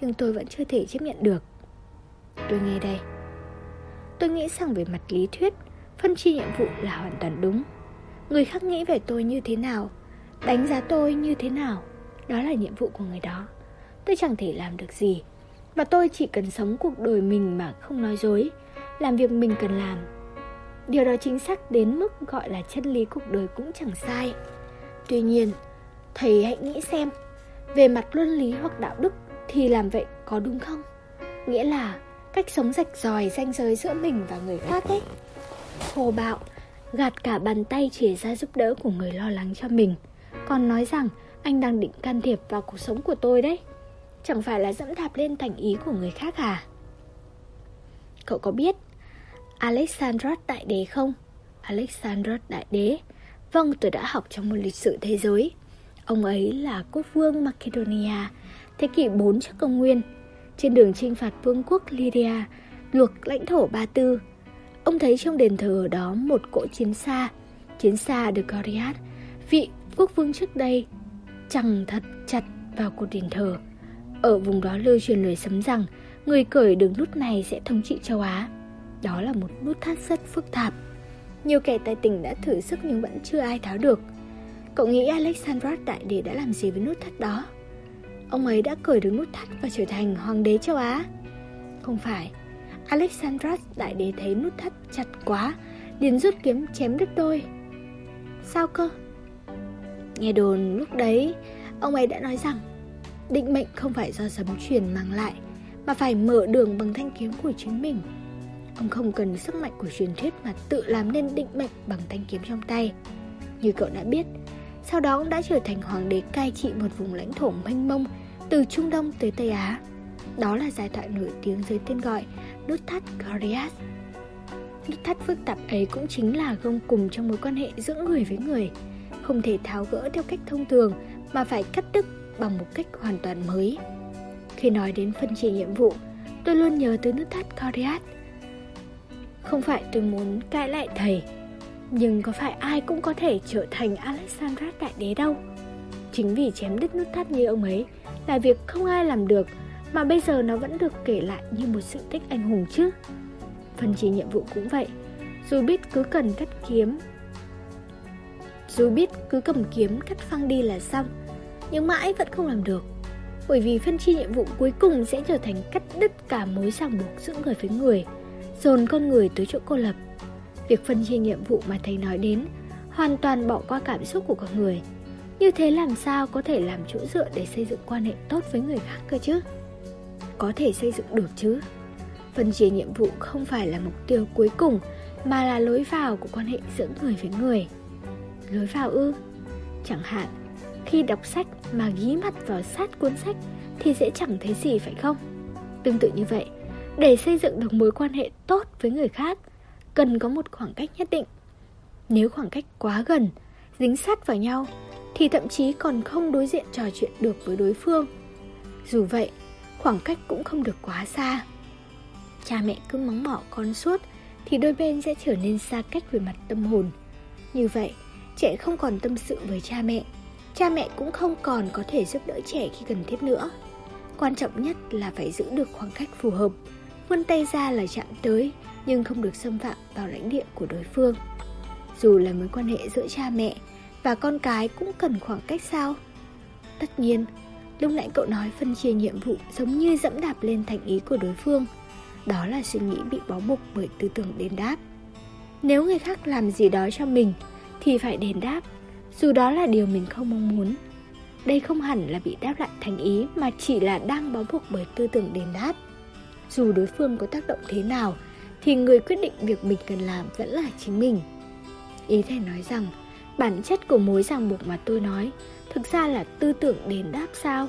nhưng tôi vẫn chưa thể chấp nhận được. Tôi nghe đây. Tôi nghĩ rằng về mặt lý thuyết, phân chia nhiệm vụ là hoàn toàn đúng. Người khác nghĩ về tôi như thế nào, đánh giá tôi như thế nào, đó là nhiệm vụ của người đó. Tôi chẳng thể làm được gì Và tôi chỉ cần sống cuộc đời mình mà không nói dối, làm việc mình cần làm. Điều đó chính xác đến mức gọi là chân lý cuộc đời cũng chẳng sai. Tuy nhiên, thầy hãy nghĩ xem, về mặt luân lý hoặc đạo đức thì làm vậy có đúng không? Nghĩa là cách sống rạch ròi ranh giới giữa mình và người khác ấy. Thô bạo, gạt cả bàn tay chỉ ra giúp đỡ của người lo lắng cho mình, còn nói rằng anh đang định can thiệp vào cuộc sống của tôi đấy. Chẳng phải là dẫm đạp lên thành ý của người khác à? Cậu có biết Alexandros Đại Đế không? Alexandros Đại Đế Vâng, tôi đã học trong một lịch sử thế giới Ông ấy là quốc vương Macedonia Thế kỷ 4 trước công nguyên, Trên đường chinh phạt vương quốc Lydia, Luộc lãnh thổ Ba Tư. Ông thấy trong đền thờ ở đó một cỗ chiến xa Chiến xa được Goriath Vị quốc vương trước đây Chẳng thật chặt vào cột đền thờ. Ở vùng đó lưu truyền lời sấm rằng, Người cởi đường nút này sẽ thống trị châu Á. Đó là một nút thắt rất phức tạp. Nhiều kẻ tài tình đã thử sức nhưng vẫn chưa ai tháo được. Cậu nghĩ Alexandros Đại Đế đã làm gì với nút thắt đó? Ông ấy đã cởi được nút thắt và trở thành hoàng đế châu Á. Không phải Alexandros Đại Đế thấy nút thắt chặt quá, liền rút kiếm chém đứt đôi. Sao cơ? Nghe đồn lúc đấy, Ông ấy đã nói rằng, Định mệnh không phải do sấm truyền mang lại, Mà phải mở đường bằng thanh kiếm của chính mình. Ông không cần sức mạnh của truyền thuyết Mà tự làm nên định mệnh bằng thanh kiếm trong tay. Như cậu đã biết, Sau đó ông đã trở thành hoàng đế cai trị một vùng lãnh thổ mênh mông từ Trung Đông tới Tây Á Đó là giải thoại nổi tiếng dưới tên gọi Nút thắt Gordias. Nút thắt phức tạp ấy cũng chính là gông cùng trong mối quan hệ giữa người với người Không thể tháo gỡ theo cách thông thường, Mà phải cắt đứt bằng một cách hoàn toàn mới Khi nói đến phân chia nhiệm vụ, Tôi luôn nhớ tới nút thắt Gordias. Không phải tôi muốn cãi lại thầy, Nhưng có phải ai cũng có thể trở thành Alexandra Đại Đế đâu Chính vì chém đứt nút thắt như ông ấy là việc không ai làm được, mà bây giờ nó vẫn được kể lại như một sự tích anh hùng chứ. Phân chia nhiệm vụ cũng vậy, Dù biết cứ cần cắt kiếm, Dù biết cứ cầm kiếm cắt phăng đi là xong, Nhưng mãi vẫn không làm được. Bởi vì phân chia nhiệm vụ cuối cùng sẽ trở thành cắt đứt cả mối ràng buộc giữa người với người, Dồn con người tới chỗ cô lập. Việc phân chia nhiệm vụ mà thầy nói đến Hoàn toàn bỏ qua cảm xúc của con người. Như thế làm sao có thể làm chỗ dựa để xây dựng quan hệ tốt với người khác cơ chứ? Có thể xây dựng được chứ. Phân chia nhiệm vụ không phải là mục tiêu cuối cùng, mà là lối vào của quan hệ giữa người với người. Lối vào ư? Chẳng hạn, khi đọc sách mà ghi mặt vào sát cuốn sách thì sẽ chẳng thấy gì phải không? Tương tự như vậy, để xây dựng được mối quan hệ tốt với người khác, cần có một khoảng cách nhất định. Nếu khoảng cách quá gần, dính sát vào nhau thì thậm chí còn không đối diện trò chuyện được với đối phương dù vậy khoảng cách cũng không được quá xa. Cha mẹ cứ mắng mỏ con suốt thì đôi bên sẽ trở nên xa cách về mặt tâm hồn. Như vậy, trẻ không còn tâm sự với cha mẹ, cha mẹ cũng không còn có thể giúp đỡ trẻ khi cần thiết nữa. Quan trọng nhất là phải giữ được khoảng cách phù hợp, vươn tay ra là chạm tới nhưng không được xâm phạm vào lãnh địa của đối phương. Dù là mối quan hệ giữa cha mẹ và con cái cũng cần khoảng cách sao? Tất nhiên, Lúc nãy cậu nói phân chia nhiệm vụ giống như dẫm đạp lên thành ý của đối phương. Đó là suy nghĩ bị bó buộc bởi tư tưởng đền đáp. Nếu người khác làm gì đó cho mình Thì phải đền đáp Dù đó là điều mình không mong muốn. Đây không hẳn là bị đáp lại thành ý Mà chỉ là đang bó buộc bởi tư tưởng đền đáp. Dù đối phương có tác động thế nào Thì người quyết định việc mình cần làm vẫn là chính mình. Ý thầy nói rằng Bản chất của mối ràng buộc mà tôi nói thực ra là tư tưởng đền đáp sao?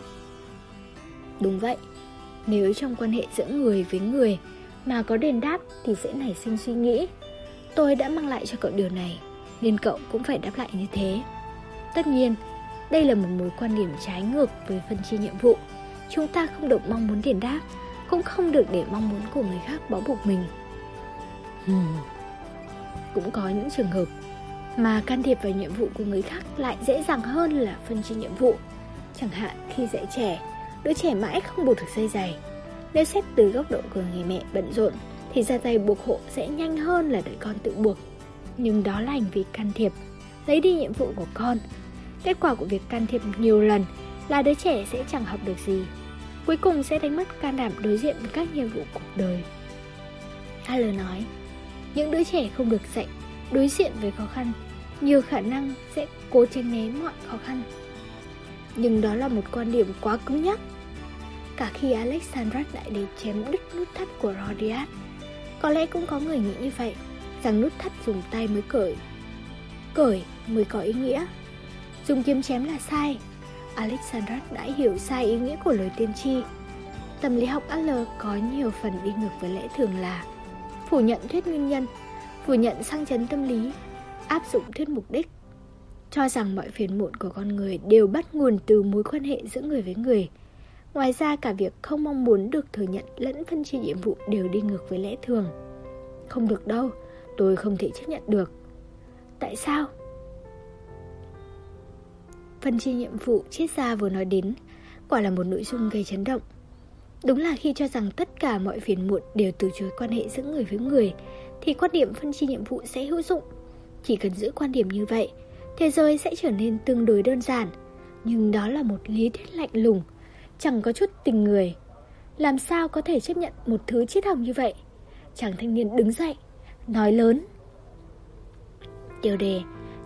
Đúng vậy, nếu trong quan hệ giữa người với người mà có đền đáp thì sẽ nảy sinh suy nghĩ. Tôi đã mang lại cho cậu điều này, nên cậu cũng phải đáp lại như thế. Tất nhiên, đây là một mối quan điểm trái ngược với phân chia nhiệm vụ. Chúng ta không được mong muốn đền đáp, cũng không được để mong muốn của người khác bó buộc mình. Hmm. Cũng có những trường hợp mà can thiệp vào nhiệm vụ của người khác lại dễ dàng hơn là phân chia nhiệm vụ. Chẳng hạn khi dạy trẻ, đứa trẻ mãi không buộc được dây giày. Nếu xét từ góc độ của người mẹ bận rộn thì ra tay buộc hộ sẽ nhanh hơn là đợi con tự buộc. Nhưng đó là hành vi can thiệp, lấy đi nhiệm vụ của con. Kết quả của việc can thiệp nhiều lần là đứa trẻ sẽ chẳng học được gì. cuối cùng sẽ đánh mất can đảm đối diện với các nhiệm vụ cuộc đời. Al nói, những đứa trẻ không được dạy đối diện với khó khăn, nhiều khả năng sẽ cố tránh né mọi khó khăn. Nhưng đó là một quan điểm quá cứng nhắc. Cả khi Alexandra đại đế chém đứt nút thắt của Rodiat, có lẽ cũng có người nghĩ như vậy, rằng nút thắt dùng tay mới cởi. Cởi mới có ý nghĩa. Dùng kiếm chém là sai. Alexandra đã hiểu sai ý nghĩa của lời tiên tri. Tâm lý học L có nhiều phần đi ngược với lẽ thường là phủ nhận thuyết nguyên nhân, phủ nhận sang chấn tâm lý, áp dụng thuyết mục đích, cho rằng mọi phiền muộn của con người đều bắt nguồn từ mối quan hệ giữa người với người. Ngoài ra cả việc không mong muốn được thừa nhận lẫn phân chia nhiệm vụ đều đi ngược với lẽ thường. Không được đâu, tôi không thể chấp nhận được. Tại sao? Phân chia nhiệm vụ triết gia vừa nói đến quả là một nội dung gây chấn động. Đúng là khi cho rằng tất cả mọi phiền muộn đều từ chối quan hệ giữa người với người thì quan điểm phân chia nhiệm vụ sẽ hữu dụng. Chỉ cần giữ quan điểm như vậy, thế giới sẽ trở nên tương đối đơn giản. Nhưng đó là một lý thuyết lạnh lùng, chẳng có chút tình người. Làm sao có thể chấp nhận một thứ triết học như vậy? Chàng thanh niên đứng dậy, nói lớn. Tiêu đề,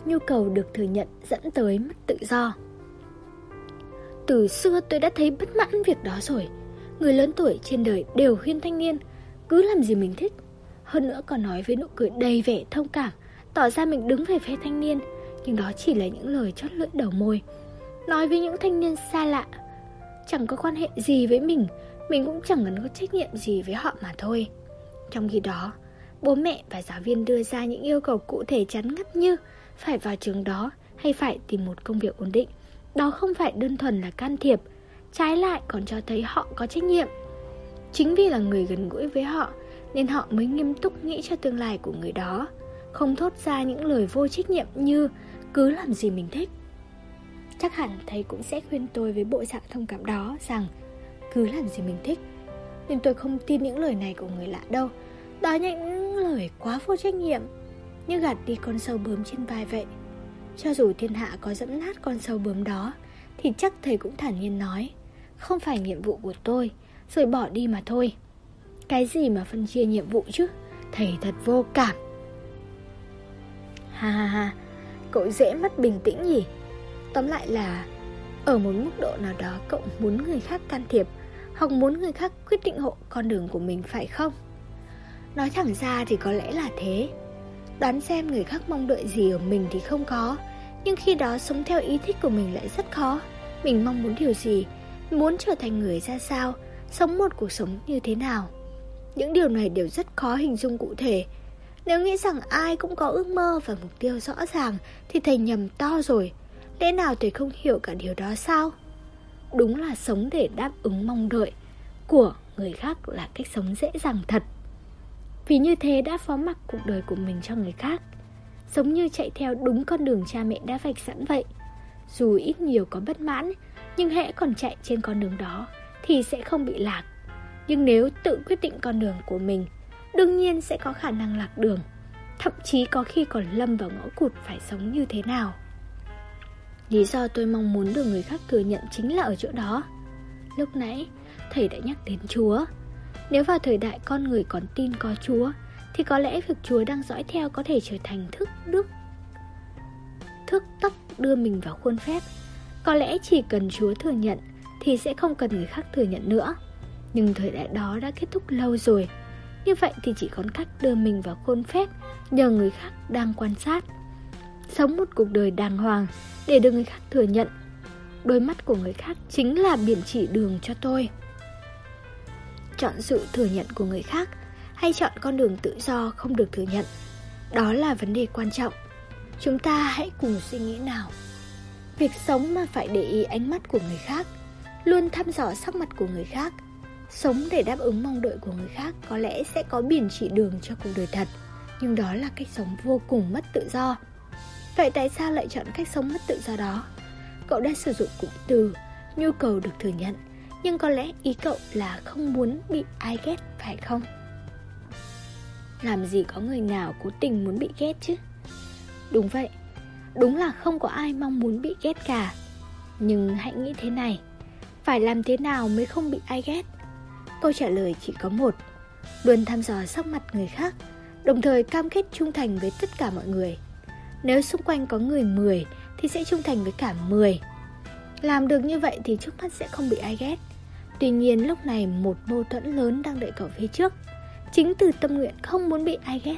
nhu cầu được thừa nhận dẫn tới mất tự do. Từ xưa tôi đã thấy bất mãn việc đó rồi. Người lớn tuổi trên đời đều khuyên thanh niên Cứ làm gì mình thích Hơn nữa còn nói với nụ cười đầy vẻ thông cảm Tỏ ra mình đứng về phía thanh niên Nhưng đó chỉ là những lời chót lưỡi đầu môi. Nói với những thanh niên xa lạ Chẳng có quan hệ gì với mình Mình cũng chẳng cần có trách nhiệm gì với họ mà thôi. Trong khi đó Bố mẹ và giáo viên đưa ra những yêu cầu cụ thể chắn ngắt như Phải vào trường đó hay phải tìm một công việc ổn định. Đó không phải đơn thuần là can thiệp trái lại còn cho thấy họ có trách nhiệm. Chính vì là người gần gũi với họ nên họ mới nghiêm túc nghĩ cho tương lai của người đó, không thốt ra những lời vô trách nhiệm như cứ làm gì mình thích. Chắc hẳn thầy cũng sẽ khuyên tôi với bộ dạng thông cảm đó rằng cứ làm gì mình thích. Nhưng tôi không tin những lời này của người lạ đâu. Đó những lời quá vô trách nhiệm, như gạt đi con sâu bướm trên vai vậy. Cho dù thiên hạ có dẫm nát con sâu bướm đó, thì chắc thầy cũng thản nhiên nói không phải nhiệm vụ của tôi Rồi bỏ đi mà thôi Cái gì mà phân chia nhiệm vụ chứ Thầy thật vô cảm Ha ha ha. Cậu dễ mất bình tĩnh nhỉ? Tóm lại là Ở một mức độ nào đó cậu muốn người khác can thiệp Hoặc muốn người khác quyết định hộ con đường của mình phải không? Nói thẳng ra thì có lẽ là thế. Đoán xem người khác mong đợi gì ở mình thì không có Nhưng khi đó sống theo ý thích của mình lại rất khó. Mình mong muốn điều gì? Muốn trở thành người ra sao, sống một cuộc sống như thế nào. Những điều này đều rất khó hình dung cụ thể. Nếu nghĩ rằng ai cũng có ước mơ và mục tiêu rõ ràng thì thầy nhầm to rồi. Lẽ nào thầy không hiểu cả điều đó sao? Đúng là sống để đáp ứng mong đợi của người khác là cách sống dễ dàng thật. Vì như thế đã phó mặc cuộc đời của mình cho người khác. Giống như chạy theo đúng con đường cha mẹ đã vạch sẵn vậy. Dù ít nhiều có bất mãn, nhưng hễ còn chạy trên con đường đó thì sẽ không bị lạc. Nhưng nếu tự quyết định con đường của mình, đương nhiên sẽ có khả năng lạc đường, thậm chí có khi còn lâm vào ngõ cụt phải sống như thế nào. Lý do tôi mong muốn được người khác thừa nhận chính là ở chỗ đó. Lúc nãy, thầy đã nhắc đến Chúa. Nếu vào thời đại con người còn tin có Chúa, thì có lẽ việc Chúa đang dõi theo có thể trở thành thức đức. Thức tắc đưa mình vào khuôn phép có lẽ chỉ cần Chúa thừa nhận thì sẽ không cần người khác thừa nhận nữa. Nhưng thời đại đó đã kết thúc lâu rồi. Như vậy thì chỉ còn cách đưa mình vào khuôn phép nhờ người khác đang quan sát. Sống một cuộc đời đàng hoàng để được người khác thừa nhận. Đôi mắt của người khác chính là biển chỉ đường cho tôi. Chọn sự thừa nhận của người khác hay chọn con đường tự do không được thừa nhận. Đó là vấn đề quan trọng. Chúng ta hãy cùng suy nghĩ nào. Việc sống mà phải để ý ánh mắt của người khác, Luôn thăm dò sắc mặt của người khác Sống để đáp ứng mong đợi của người khác Có lẽ sẽ có biển chỉ đường cho cuộc đời thật Nhưng đó là cách sống vô cùng mất tự do Vậy tại sao lại chọn cách sống mất tự do đó? Cậu đã sử dụng cụm từ, Nhu cầu được thừa nhận Nhưng có lẽ ý cậu là không muốn bị ai ghét, phải không? Làm gì có người nào cố tình muốn bị ghét chứ? Đúng vậy Đúng là không có ai mong muốn bị ghét cả Nhưng hãy nghĩ thế này Phải làm thế nào mới không bị ai ghét? Câu trả lời chỉ có một, Luôn thăm dò sắc mặt người khác, Đồng thời cam kết trung thành với tất cả mọi người. Nếu xung quanh có người 10 Thì sẽ trung thành với cả 10 Làm được như vậy thì trước mắt sẽ không bị ai ghét. Tuy nhiên lúc này một mâu thuẫn lớn đang đợi cậu phía trước. Chính từ tâm nguyện không muốn bị ai ghét,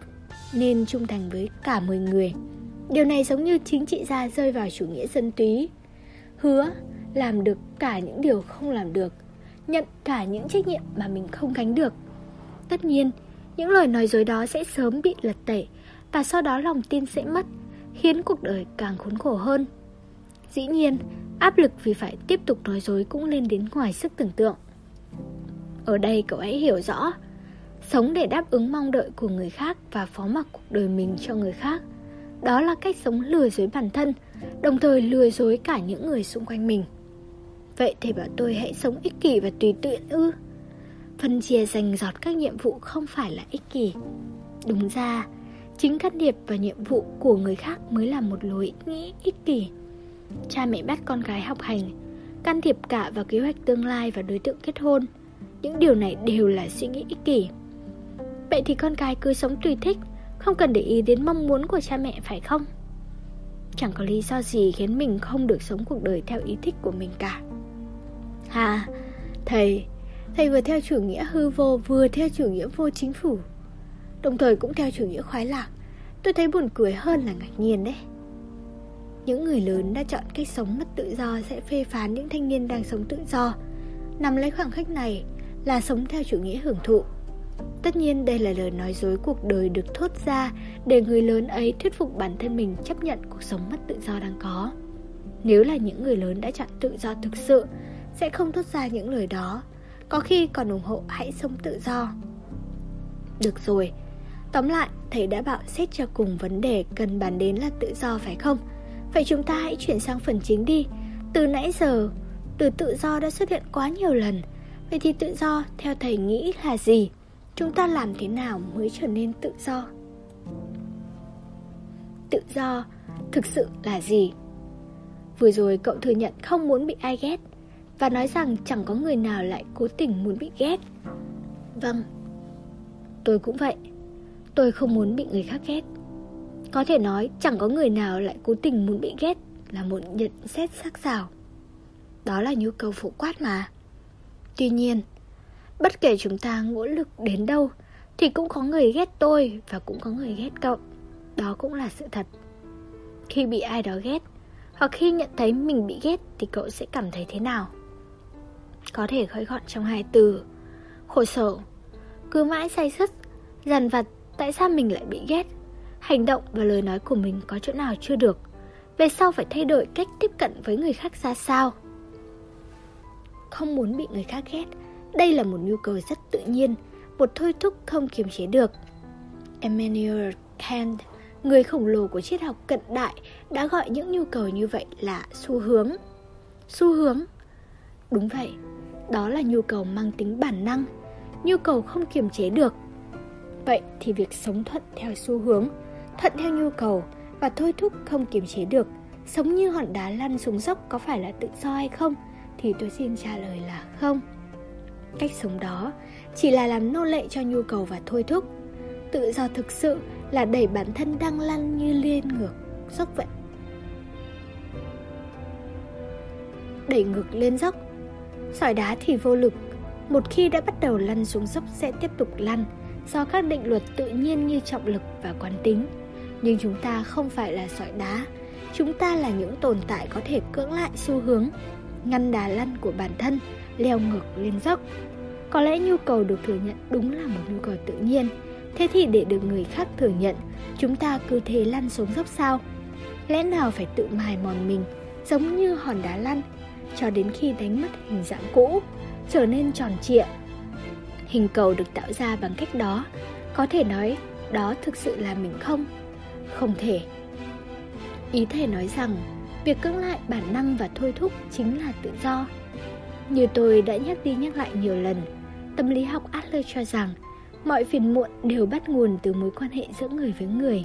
Nên trung thành với cả 10 người. Điều này giống như chính trị gia rơi vào chủ nghĩa dân túy. Hứa làm được cả những điều không làm được Nhận cả những trách nhiệm mà mình không gánh được. Tất nhiên, những lời nói dối đó sẽ sớm bị lật tẩy Và sau đó lòng tin sẽ mất Khiến cuộc đời càng khốn khổ hơn. Dĩ nhiên, áp lực vì phải tiếp tục nói dối cũng lên đến ngoài sức tưởng tượng. Ở đây cậu hãy hiểu rõ Sống để đáp ứng mong đợi của người khác và phó mặc cuộc đời mình cho người khác Đó là cách sống lừa dối bản thân Đồng thời lừa dối cả những người xung quanh mình. Vậy thì bảo tôi hãy sống ích kỷ và tùy tiện ư? Phân chia dành giọt các nhiệm vụ không phải là ích kỷ. Đúng ra, Chính can thiệp và nhiệm vụ của người khác mới là một lối nghĩ ích kỷ. Cha mẹ bắt con gái học hành, Can thiệp cả vào kế hoạch tương lai và đối tượng kết hôn. Những điều này đều là suy nghĩ ích kỷ. Vậy thì con gái cứ sống tùy thích, Không cần để ý đến mong muốn của cha mẹ phải không? Chẳng có lý do gì khiến mình không được sống cuộc đời theo ý thích của mình cả. À, thầy, thầy vừa theo chủ nghĩa hư vô vừa theo chủ nghĩa vô chính phủ. Đồng thời cũng theo chủ nghĩa khoái lạc. Tôi thấy buồn cười hơn là ngạc nhiên đấy. Những người lớn đã chọn cách sống mất tự do sẽ phê phán những thanh niên đang sống tự do. Nằm lấy khoảng khách này là sống theo chủ nghĩa hưởng thụ. Tất nhiên đây là lời nói dối cuộc đời được thốt ra để người lớn ấy thuyết phục bản thân mình chấp nhận cuộc sống mất tự do đang có. Nếu là những người lớn đã chọn tự do thực sự, sẽ không thốt ra những lời đó, có khi còn ủng hộ hãy sống tự do. Được rồi, tóm lại, thầy đã bảo xét cho cùng vấn đề cần bàn đến là tự do phải không? Vậy chúng ta hãy chuyển sang phần chính đi. Từ nãy giờ, từ tự do đã xuất hiện quá nhiều lần. Vậy thì tự do theo thầy nghĩ là gì? Chúng ta làm thế nào mới trở nên tự do? Tự do thực sự là gì? Vừa rồi cậu thừa nhận không muốn bị ai ghét và nói rằng chẳng có người nào lại cố tình muốn bị ghét. Vâng Tôi cũng vậy. Tôi không muốn bị người khác ghét. Có thể nói chẳng có người nào lại cố tình muốn bị ghét Là một nhận xét sắc sảo. Đó là nhu cầu phổ quát mà. Tuy nhiên, Bất kể chúng ta nỗ lực đến đâu Thì cũng có người ghét tôi Và cũng có người ghét cậu. Đó cũng là sự thật. Khi bị ai đó ghét Hoặc khi nhận thấy mình bị ghét Thì cậu sẽ cảm thấy thế nào? Có thể gói gọn trong hai từ Khổ sở Cứ mãi say sứt Dằn vặt tại sao mình lại bị ghét Hành động và lời nói của mình có chỗ nào chưa được Về sau phải thay đổi cách tiếp cận với người khác ra sao Không muốn bị người khác ghét đây là một nhu cầu rất tự nhiên, một thôi thúc không kiềm chế được. Emmanuel Kant, người khổng lồ của triết học cận đại, đã gọi những nhu cầu như vậy là xu hướng. Xu hướng? Đúng vậy, đó là nhu cầu mang tính bản năng, nhu cầu không kiềm chế được. Vậy thì việc sống thuận theo xu hướng, thuận theo nhu cầu và thôi thúc không kiềm chế được, sống như hòn đá lăn xuống dốc có phải là tự do hay không? Thì tôi xin trả lời là không. Cách sống đó chỉ là làm nô lệ cho nhu cầu và thôi thúc. Tự do thực sự là đẩy bản thân đang lăn như liên ngược, dốc vậy. Đẩy ngược lên dốc, sỏi đá thì vô lực. Một khi đã bắt đầu lăn xuống dốc sẽ tiếp tục lăn do các định luật tự nhiên như trọng lực và quán tính. Nhưng chúng ta không phải là sỏi đá, chúng ta là những tồn tại có thể cưỡng lại xu hướng, ngăn đà lăn của bản thân leo ngược lên dốc. Có lẽ nhu cầu được thừa nhận đúng là một nhu cầu tự nhiên. Thế thì để được người khác thừa nhận, chúng ta cứ thế lăn xuống dốc sao? Lẽ nào phải tự mài mòn mình, giống như hòn đá lăn, cho đến khi đánh mất hình dạng cũ, trở nên tròn trịa. Hình cầu được tạo ra bằng cách đó, có thể nói đó thực sự là mình không? Không thể. Ý thể nói rằng, việc cưỡng lại bản năng và thôi thúc chính là tự do. Như tôi đã nhắc đi nhắc lại nhiều lần, tâm lý học Adler cho rằng mọi phiền muộn đều bắt nguồn từ mối quan hệ giữa người với người.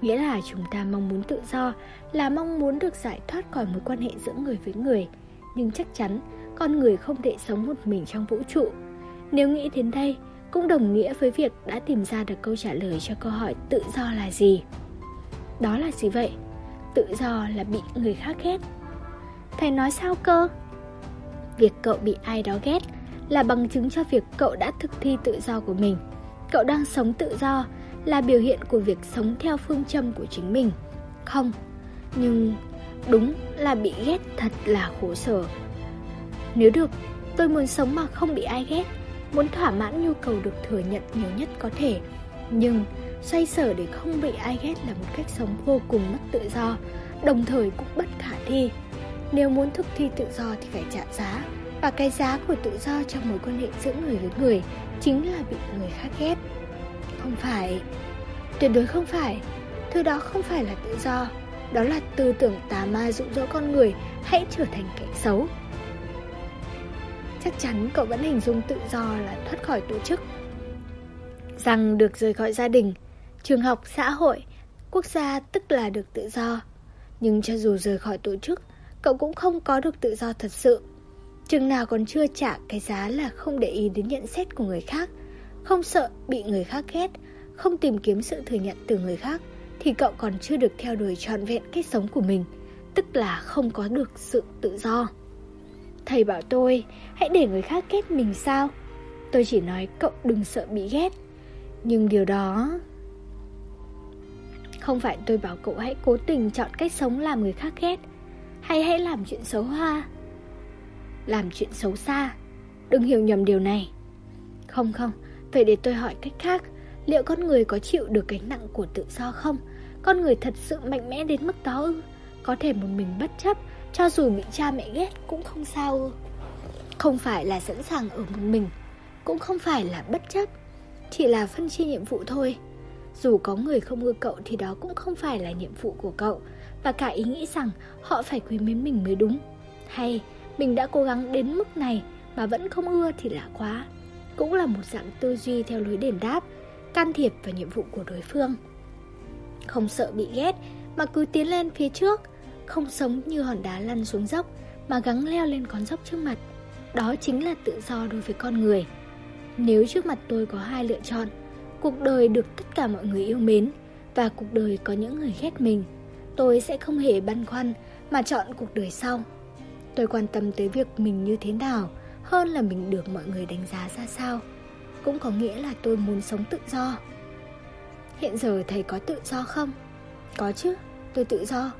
Nghĩa là chúng ta mong muốn tự do là mong muốn được giải thoát khỏi mối quan hệ giữa người với người. Nhưng chắc chắn con người không thể sống một mình trong vũ trụ. Nếu nghĩ đến đây, cũng đồng nghĩa với việc đã tìm ra được câu trả lời cho câu hỏi tự do là gì. Đó là gì vậy? Tự do là bị người khác ghét. Thầy nói sao cơ? Việc cậu bị ai đó ghét là bằng chứng cho việc cậu đã thực thi tự do của mình. Cậu đang sống tự do là biểu hiện của việc sống theo phương châm của chính mình. Không, nhưng đúng là bị ghét thật là khổ sở. Nếu được, tôi muốn sống mà không bị ai ghét, muốn thỏa mãn nhu cầu được thừa nhận nhiều nhất có thể. Nhưng xoay sở để không bị ai ghét là một cách sống vô cùng mất tự do, đồng thời cũng bất khả thi. Nếu muốn thực thi tự do thì phải trả giá, và cái giá của tự do trong mối quan hệ giữa người với người chính là bị người khác ghét. Không phải, tuyệt đối không phải, thứ đó không phải là tự do, đó là tư tưởng tà ma dụ dỗ con người hãy trở thành kẻ xấu. Chắc chắn cậu vẫn hình dung tự do là thoát khỏi tổ chức. Rằng được rời khỏi gia đình, trường học, xã hội, quốc gia tức là được tự do. Nhưng cho dù rời khỏi tổ chức, cậu cũng không có được tự do thật sự. Chừng nào còn chưa trả cái giá là không để ý đến nhận xét của người khác, không sợ bị người khác ghét, không tìm kiếm sự thừa nhận từ người khác, thì cậu còn chưa được theo đuổi trọn vẹn cách sống của mình, tức là không có được sự tự do. Thầy bảo tôi, hãy để người khác ghét mình sao? Tôi chỉ nói cậu đừng sợ bị ghét. Nhưng điều đó... Không phải tôi bảo cậu hãy cố tình chọn cách sống làm người khác ghét, hay hãy làm chuyện xấu hoa làm chuyện xấu xa. Đừng hiểu nhầm điều này. Không không, vậy để tôi hỏi cách khác. Liệu con người có chịu được gánh nặng của tự do không? Con người thật sự mạnh mẽ đến mức đó ư? Có thể một mình bất chấp, cho dù bị cha mẹ ghét cũng không sao ư? Không phải là sẵn sàng ở một mình, cũng không phải là bất chấp, chỉ là phân chia nhiệm vụ thôi. Dù có người không ưa cậu thì đó cũng không phải là nhiệm vụ của cậu, và cả ý nghĩ rằng họ phải quý mến mình mới đúng. Hay mình đã cố gắng đến mức này mà vẫn không ưa thì lạ quá. Cũng là một dạng tư duy theo lối đền đáp, can thiệp vào nhiệm vụ của đối phương. Không sợ bị ghét mà cứ tiến lên phía trước, không sống như hòn đá lăn xuống dốc mà gắng leo lên con dốc trước mặt. Đó chính là tự do đối với con người. Nếu trước mặt tôi có hai lựa chọn, cuộc đời được tất cả mọi người yêu mến và cuộc đời có những người ghét mình, tôi sẽ không hề băn khoăn mà chọn cuộc đời sau. Tôi quan tâm tới việc mình như thế nào hơn là mình được mọi người đánh giá ra sao. Cũng có nghĩa là tôi muốn sống tự do. Hiện giờ thầy có tự do không? Có chứ, tôi tự do.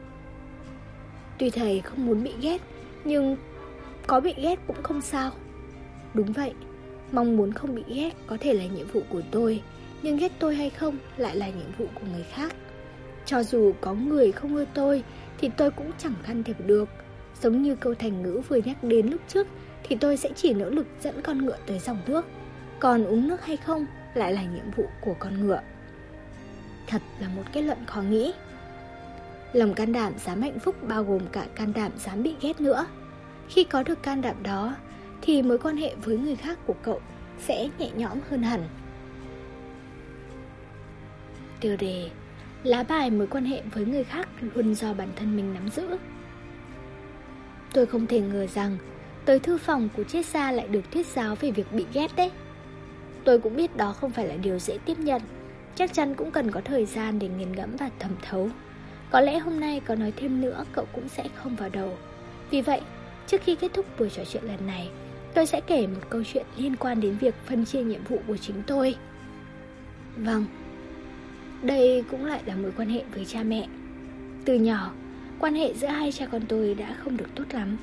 Tuy thầy không muốn bị ghét, nhưng có bị ghét cũng không sao. Đúng vậy, mong muốn không bị ghét có thể là nhiệm vụ của tôi, nhưng ghét tôi hay không lại là nhiệm vụ của người khác. Cho dù có người không ưa tôi thì tôi cũng chẳng can thiệp được Giống như câu thành ngữ vừa nhắc đến lúc trước Thì tôi sẽ chỉ nỗ lực dẫn con ngựa tới dòng nước Còn uống nước hay không lại là nhiệm vụ của con ngựa Thật là một kết luận khó nghĩ. Lòng can đảm dám hạnh phúc bao gồm cả can đảm dám bị ghét nữa. Khi có được can đảm đó Thì mối quan hệ với người khác của cậu sẽ nhẹ nhõm hơn hẳn. Tiêu đề Lá bài mối quan hệ với người khác luôn do bản thân mình nắm giữ. Tôi không thể ngờ rằng tới thư phòng của triết gia lại được thuyết giáo về việc bị ghét đấy. Tôi cũng biết đó không phải là điều dễ tiếp nhận, chắc chắn cũng cần có thời gian để nghiền ngẫm và thẩm thấu. Có lẽ hôm nay có nói thêm nữa cậu cũng sẽ không vào đầu. Vì vậy, trước khi kết thúc buổi trò chuyện lần này, tôi sẽ kể một câu chuyện liên quan đến việc phân chia nhiệm vụ của chính tôi. Vâng, đây cũng lại là mối quan hệ với cha mẹ. Từ nhỏ, Quan hệ giữa hai cha con tôi đã không được tốt lắm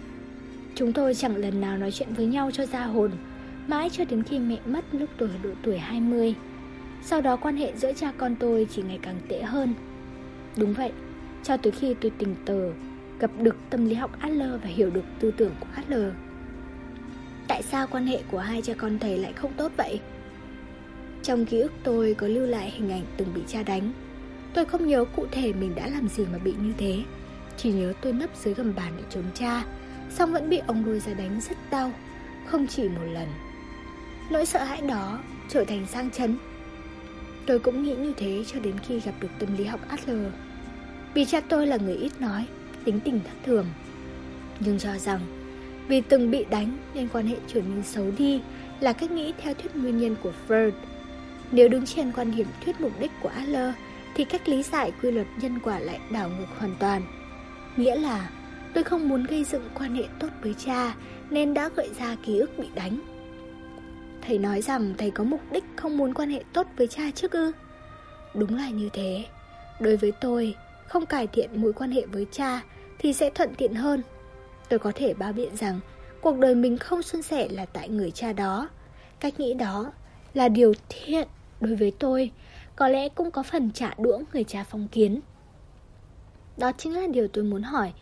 Chúng tôi chẳng lần nào nói chuyện với nhau cho ra hồn Mãi cho đến khi mẹ mất lúc tôi độ tuổi 20 sau đó quan hệ giữa cha con tôi chỉ ngày càng tệ hơn. Đúng vậy, cho tới khi tôi tình tờ Gặp được tâm lý học Adler và hiểu được tư tưởng của Adler. Tại sao quan hệ của hai cha con thầy lại không tốt vậy? Trong ký ức tôi có lưu lại hình ảnh từng bị cha đánh. Tôi không nhớ cụ thể mình đã làm gì mà bị như thế. Chỉ nhớ tôi nấp dưới gầm bàn để trốn cha Xong vẫn bị ông lôi ra đánh rất đau Không chỉ một lần. Nỗi sợ hãi đó trở thành sang chấn. Tôi cũng nghĩ như thế cho đến khi gặp được tâm lý học Adler Vì cha tôi là người ít nói, Tính tình thất thường Nhưng cho rằng, Vì từng bị đánh nên quan hệ trở nên xấu đi là cách nghĩ theo thuyết nguyên nhân của Freud. Nếu đứng trên quan điểm thuyết mục đích của Adler, thì cách lý giải quy luật nhân quả lại đảo ngược hoàn toàn. Nghĩa là, tôi không muốn gây dựng quan hệ tốt với cha nên đã gợi ra ký ức bị đánh. Thầy nói rằng thầy có mục đích không muốn quan hệ tốt với cha trước ư? Đúng là như thế. Đối với tôi, không cải thiện mối quan hệ với cha thì sẽ thuận tiện hơn. Tôi có thể bao biện rằng cuộc đời mình không suôn sẻ là tại người cha đó. Cách nghĩ đó là điều thiện đối với tôi, có lẽ cũng có phần trả đũa người cha phong kiến. Đó chính là điều tôi muốn hỏi.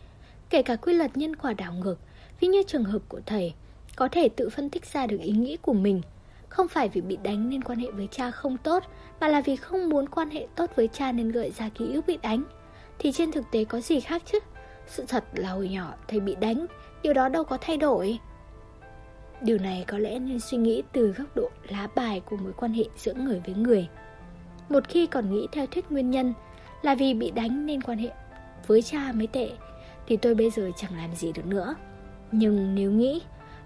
Kể cả quy luật nhân quả đảo ngược, ví như trường hợp của thầy, có thể tự phân tích ra được ý nghĩ của mình. Không phải vì bị đánh nên quan hệ với cha không tốt, mà là vì không muốn quan hệ tốt với cha nên gợi ra ký ức bị đánh. Thì trên thực tế có gì khác chứ? Sự thật là hồi nhỏ thầy bị đánh, điều đó đâu có thay đổi. Điều này có lẽ nên suy nghĩ từ góc độ lá bài của mối quan hệ giữa người với người. Một khi còn nghĩ theo thuyết nguyên nhân là vì bị đánh nên quan hệ với cha mới tệ, thì tôi bây giờ chẳng làm gì được nữa. Nhưng nếu nghĩ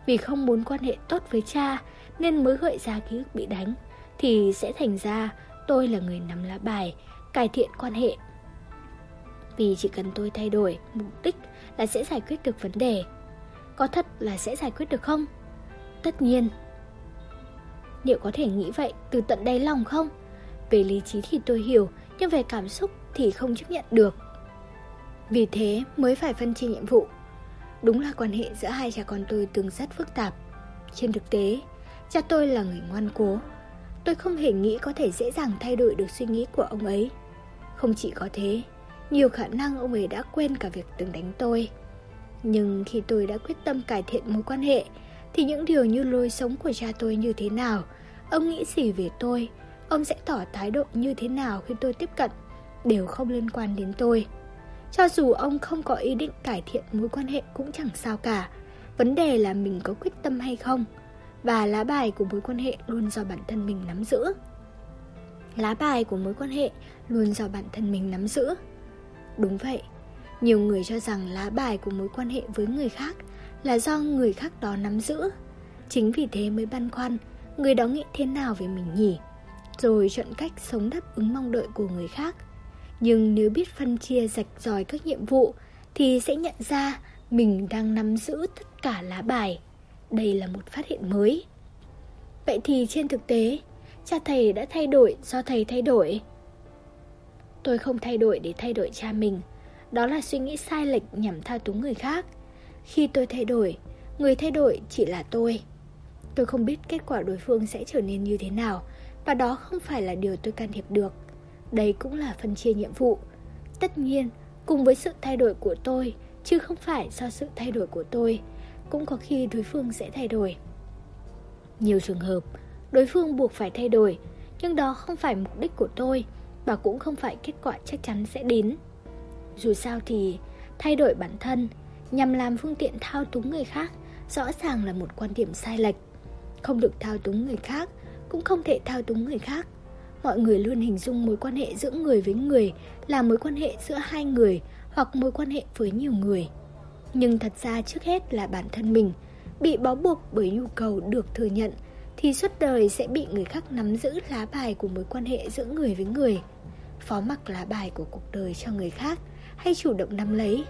vì không muốn quan hệ tốt với cha nên mới gợi ra ký ức bị đánh, thì sẽ thành ra tôi là người nắm lá bài, cải thiện quan hệ. Vì chỉ cần tôi thay đổi mục đích là sẽ giải quyết được vấn đề. Có thật là sẽ giải quyết được không? Tất nhiên. Liệu có thể nghĩ vậy từ tận đáy lòng không? Về lý trí thì tôi hiểu, nhưng về cảm xúc thì không chấp nhận được. Vì thế mới phải phân chia nhiệm vụ. Đúng là quan hệ giữa hai cha con tôi từng rất phức tạp. Trên thực tế, cha tôi là người ngoan cố. Tôi không hề nghĩ có thể dễ dàng thay đổi được suy nghĩ của ông ấy. Không chỉ có thế, nhiều khả năng ông ấy đã quên cả việc từng đánh tôi. Nhưng khi tôi đã quyết tâm cải thiện mối quan hệ, thì những điều như lối sống của cha tôi như thế nào, ông nghĩ gì về tôi, ông sẽ tỏ thái độ như thế nào khi tôi tiếp cận, đều không liên quan đến tôi. Cho dù ông không có ý định cải thiện mối quan hệ cũng chẳng sao cả, vấn đề là mình có quyết tâm hay không, và lá bài của mối quan hệ luôn do bản thân mình nắm giữ. Lá bài của mối quan hệ luôn do bản thân mình nắm giữ. Đúng vậy, nhiều người cho rằng lá bài của mối quan hệ với người khác là do người khác đó nắm giữ. Chính vì thế mới băn khoăn, người đó nghĩ thế nào về mình nhỉ? Rồi chọn cách sống đáp ứng mong đợi của người khác. Nhưng nếu biết phân chia rạch ròi các nhiệm vụ thì sẽ nhận ra mình đang nắm giữ tất cả lá bài. Đây là một phát hiện mới. Vậy thì trên thực tế, cha thầy đã thay đổi do thầy thay đổi. Tôi không thay đổi để thay đổi cha mình. Đó là suy nghĩ sai lệch nhằm thao túng người khác. Khi tôi thay đổi, người thay đổi chỉ là tôi. Tôi không biết kết quả đối phương sẽ trở nên như thế nào, và đó không phải là điều tôi can thiệp được. Đây cũng là phân chia nhiệm vụ. Tất nhiên, cùng với sự thay đổi của tôi, chứ không phải do sự thay đổi của tôi, cũng có khi đối phương sẽ thay đổi. Nhiều trường hợp, đối phương buộc phải thay đổi, nhưng đó không phải mục đích của tôi và cũng không phải kết quả chắc chắn sẽ đến. Dù sao thì, thay đổi bản thân nhằm làm phương tiện thao túng người khác rõ ràng là một quan điểm sai lệch. Không được thao túng người khác, cũng không thể thao túng người khác. Mọi người luôn hình dung mối quan hệ giữa người với người là mối quan hệ giữa hai người hoặc mối quan hệ với nhiều người. Nhưng thật ra trước hết là bản thân mình, bị bó buộc bởi nhu cầu được thừa nhận, thì suốt đời sẽ bị người khác nắm giữ lá bài của mối quan hệ giữa người với người. Phó mặc lá bài của cuộc đời cho người khác hay chủ động nắm lấy.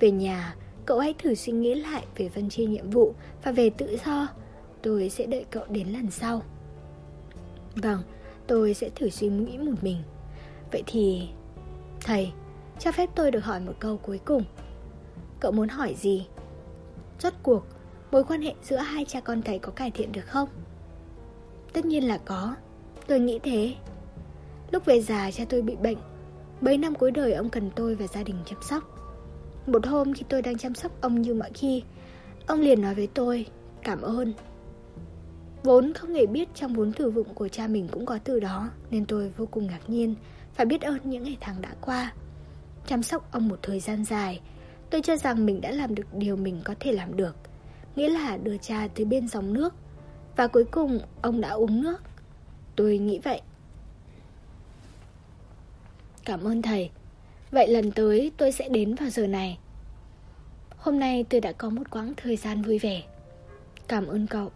Về nhà, cậu hãy thử suy nghĩ lại về phân chia nhiệm vụ và về tự do. Tôi sẽ đợi cậu đến lần sau. Vâng, tôi sẽ thử suy nghĩ một mình. Vậy thì... Thầy, cho phép tôi được hỏi một câu cuối cùng. Cậu muốn hỏi gì? Rốt cuộc, mối quan hệ giữa hai cha con thầy có cải thiện được không? Tất nhiên là có, tôi nghĩ thế. Lúc về già cha tôi bị bệnh, mấy năm cuối đời ông cần tôi và gia đình chăm sóc. Một hôm khi tôi đang chăm sóc ông như mọi khi, ông liền nói với tôi, cảm ơn. Vốn không hề biết trong vốn từ vựng của cha mình cũng có từ đó, nên tôi vô cùng ngạc nhiên phải biết ơn những ngày tháng đã qua. Chăm sóc ông một thời gian dài, tôi cho rằng mình đã làm được điều mình có thể làm được, nghĩa là đưa cha tới bên dòng nước. Và cuối cùng ông đã uống nước. Tôi nghĩ vậy. Cảm ơn thầy. Vậy lần tới tôi sẽ đến vào giờ này. Hôm nay tôi đã có một quãng thời gian vui vẻ. Cảm ơn cậu.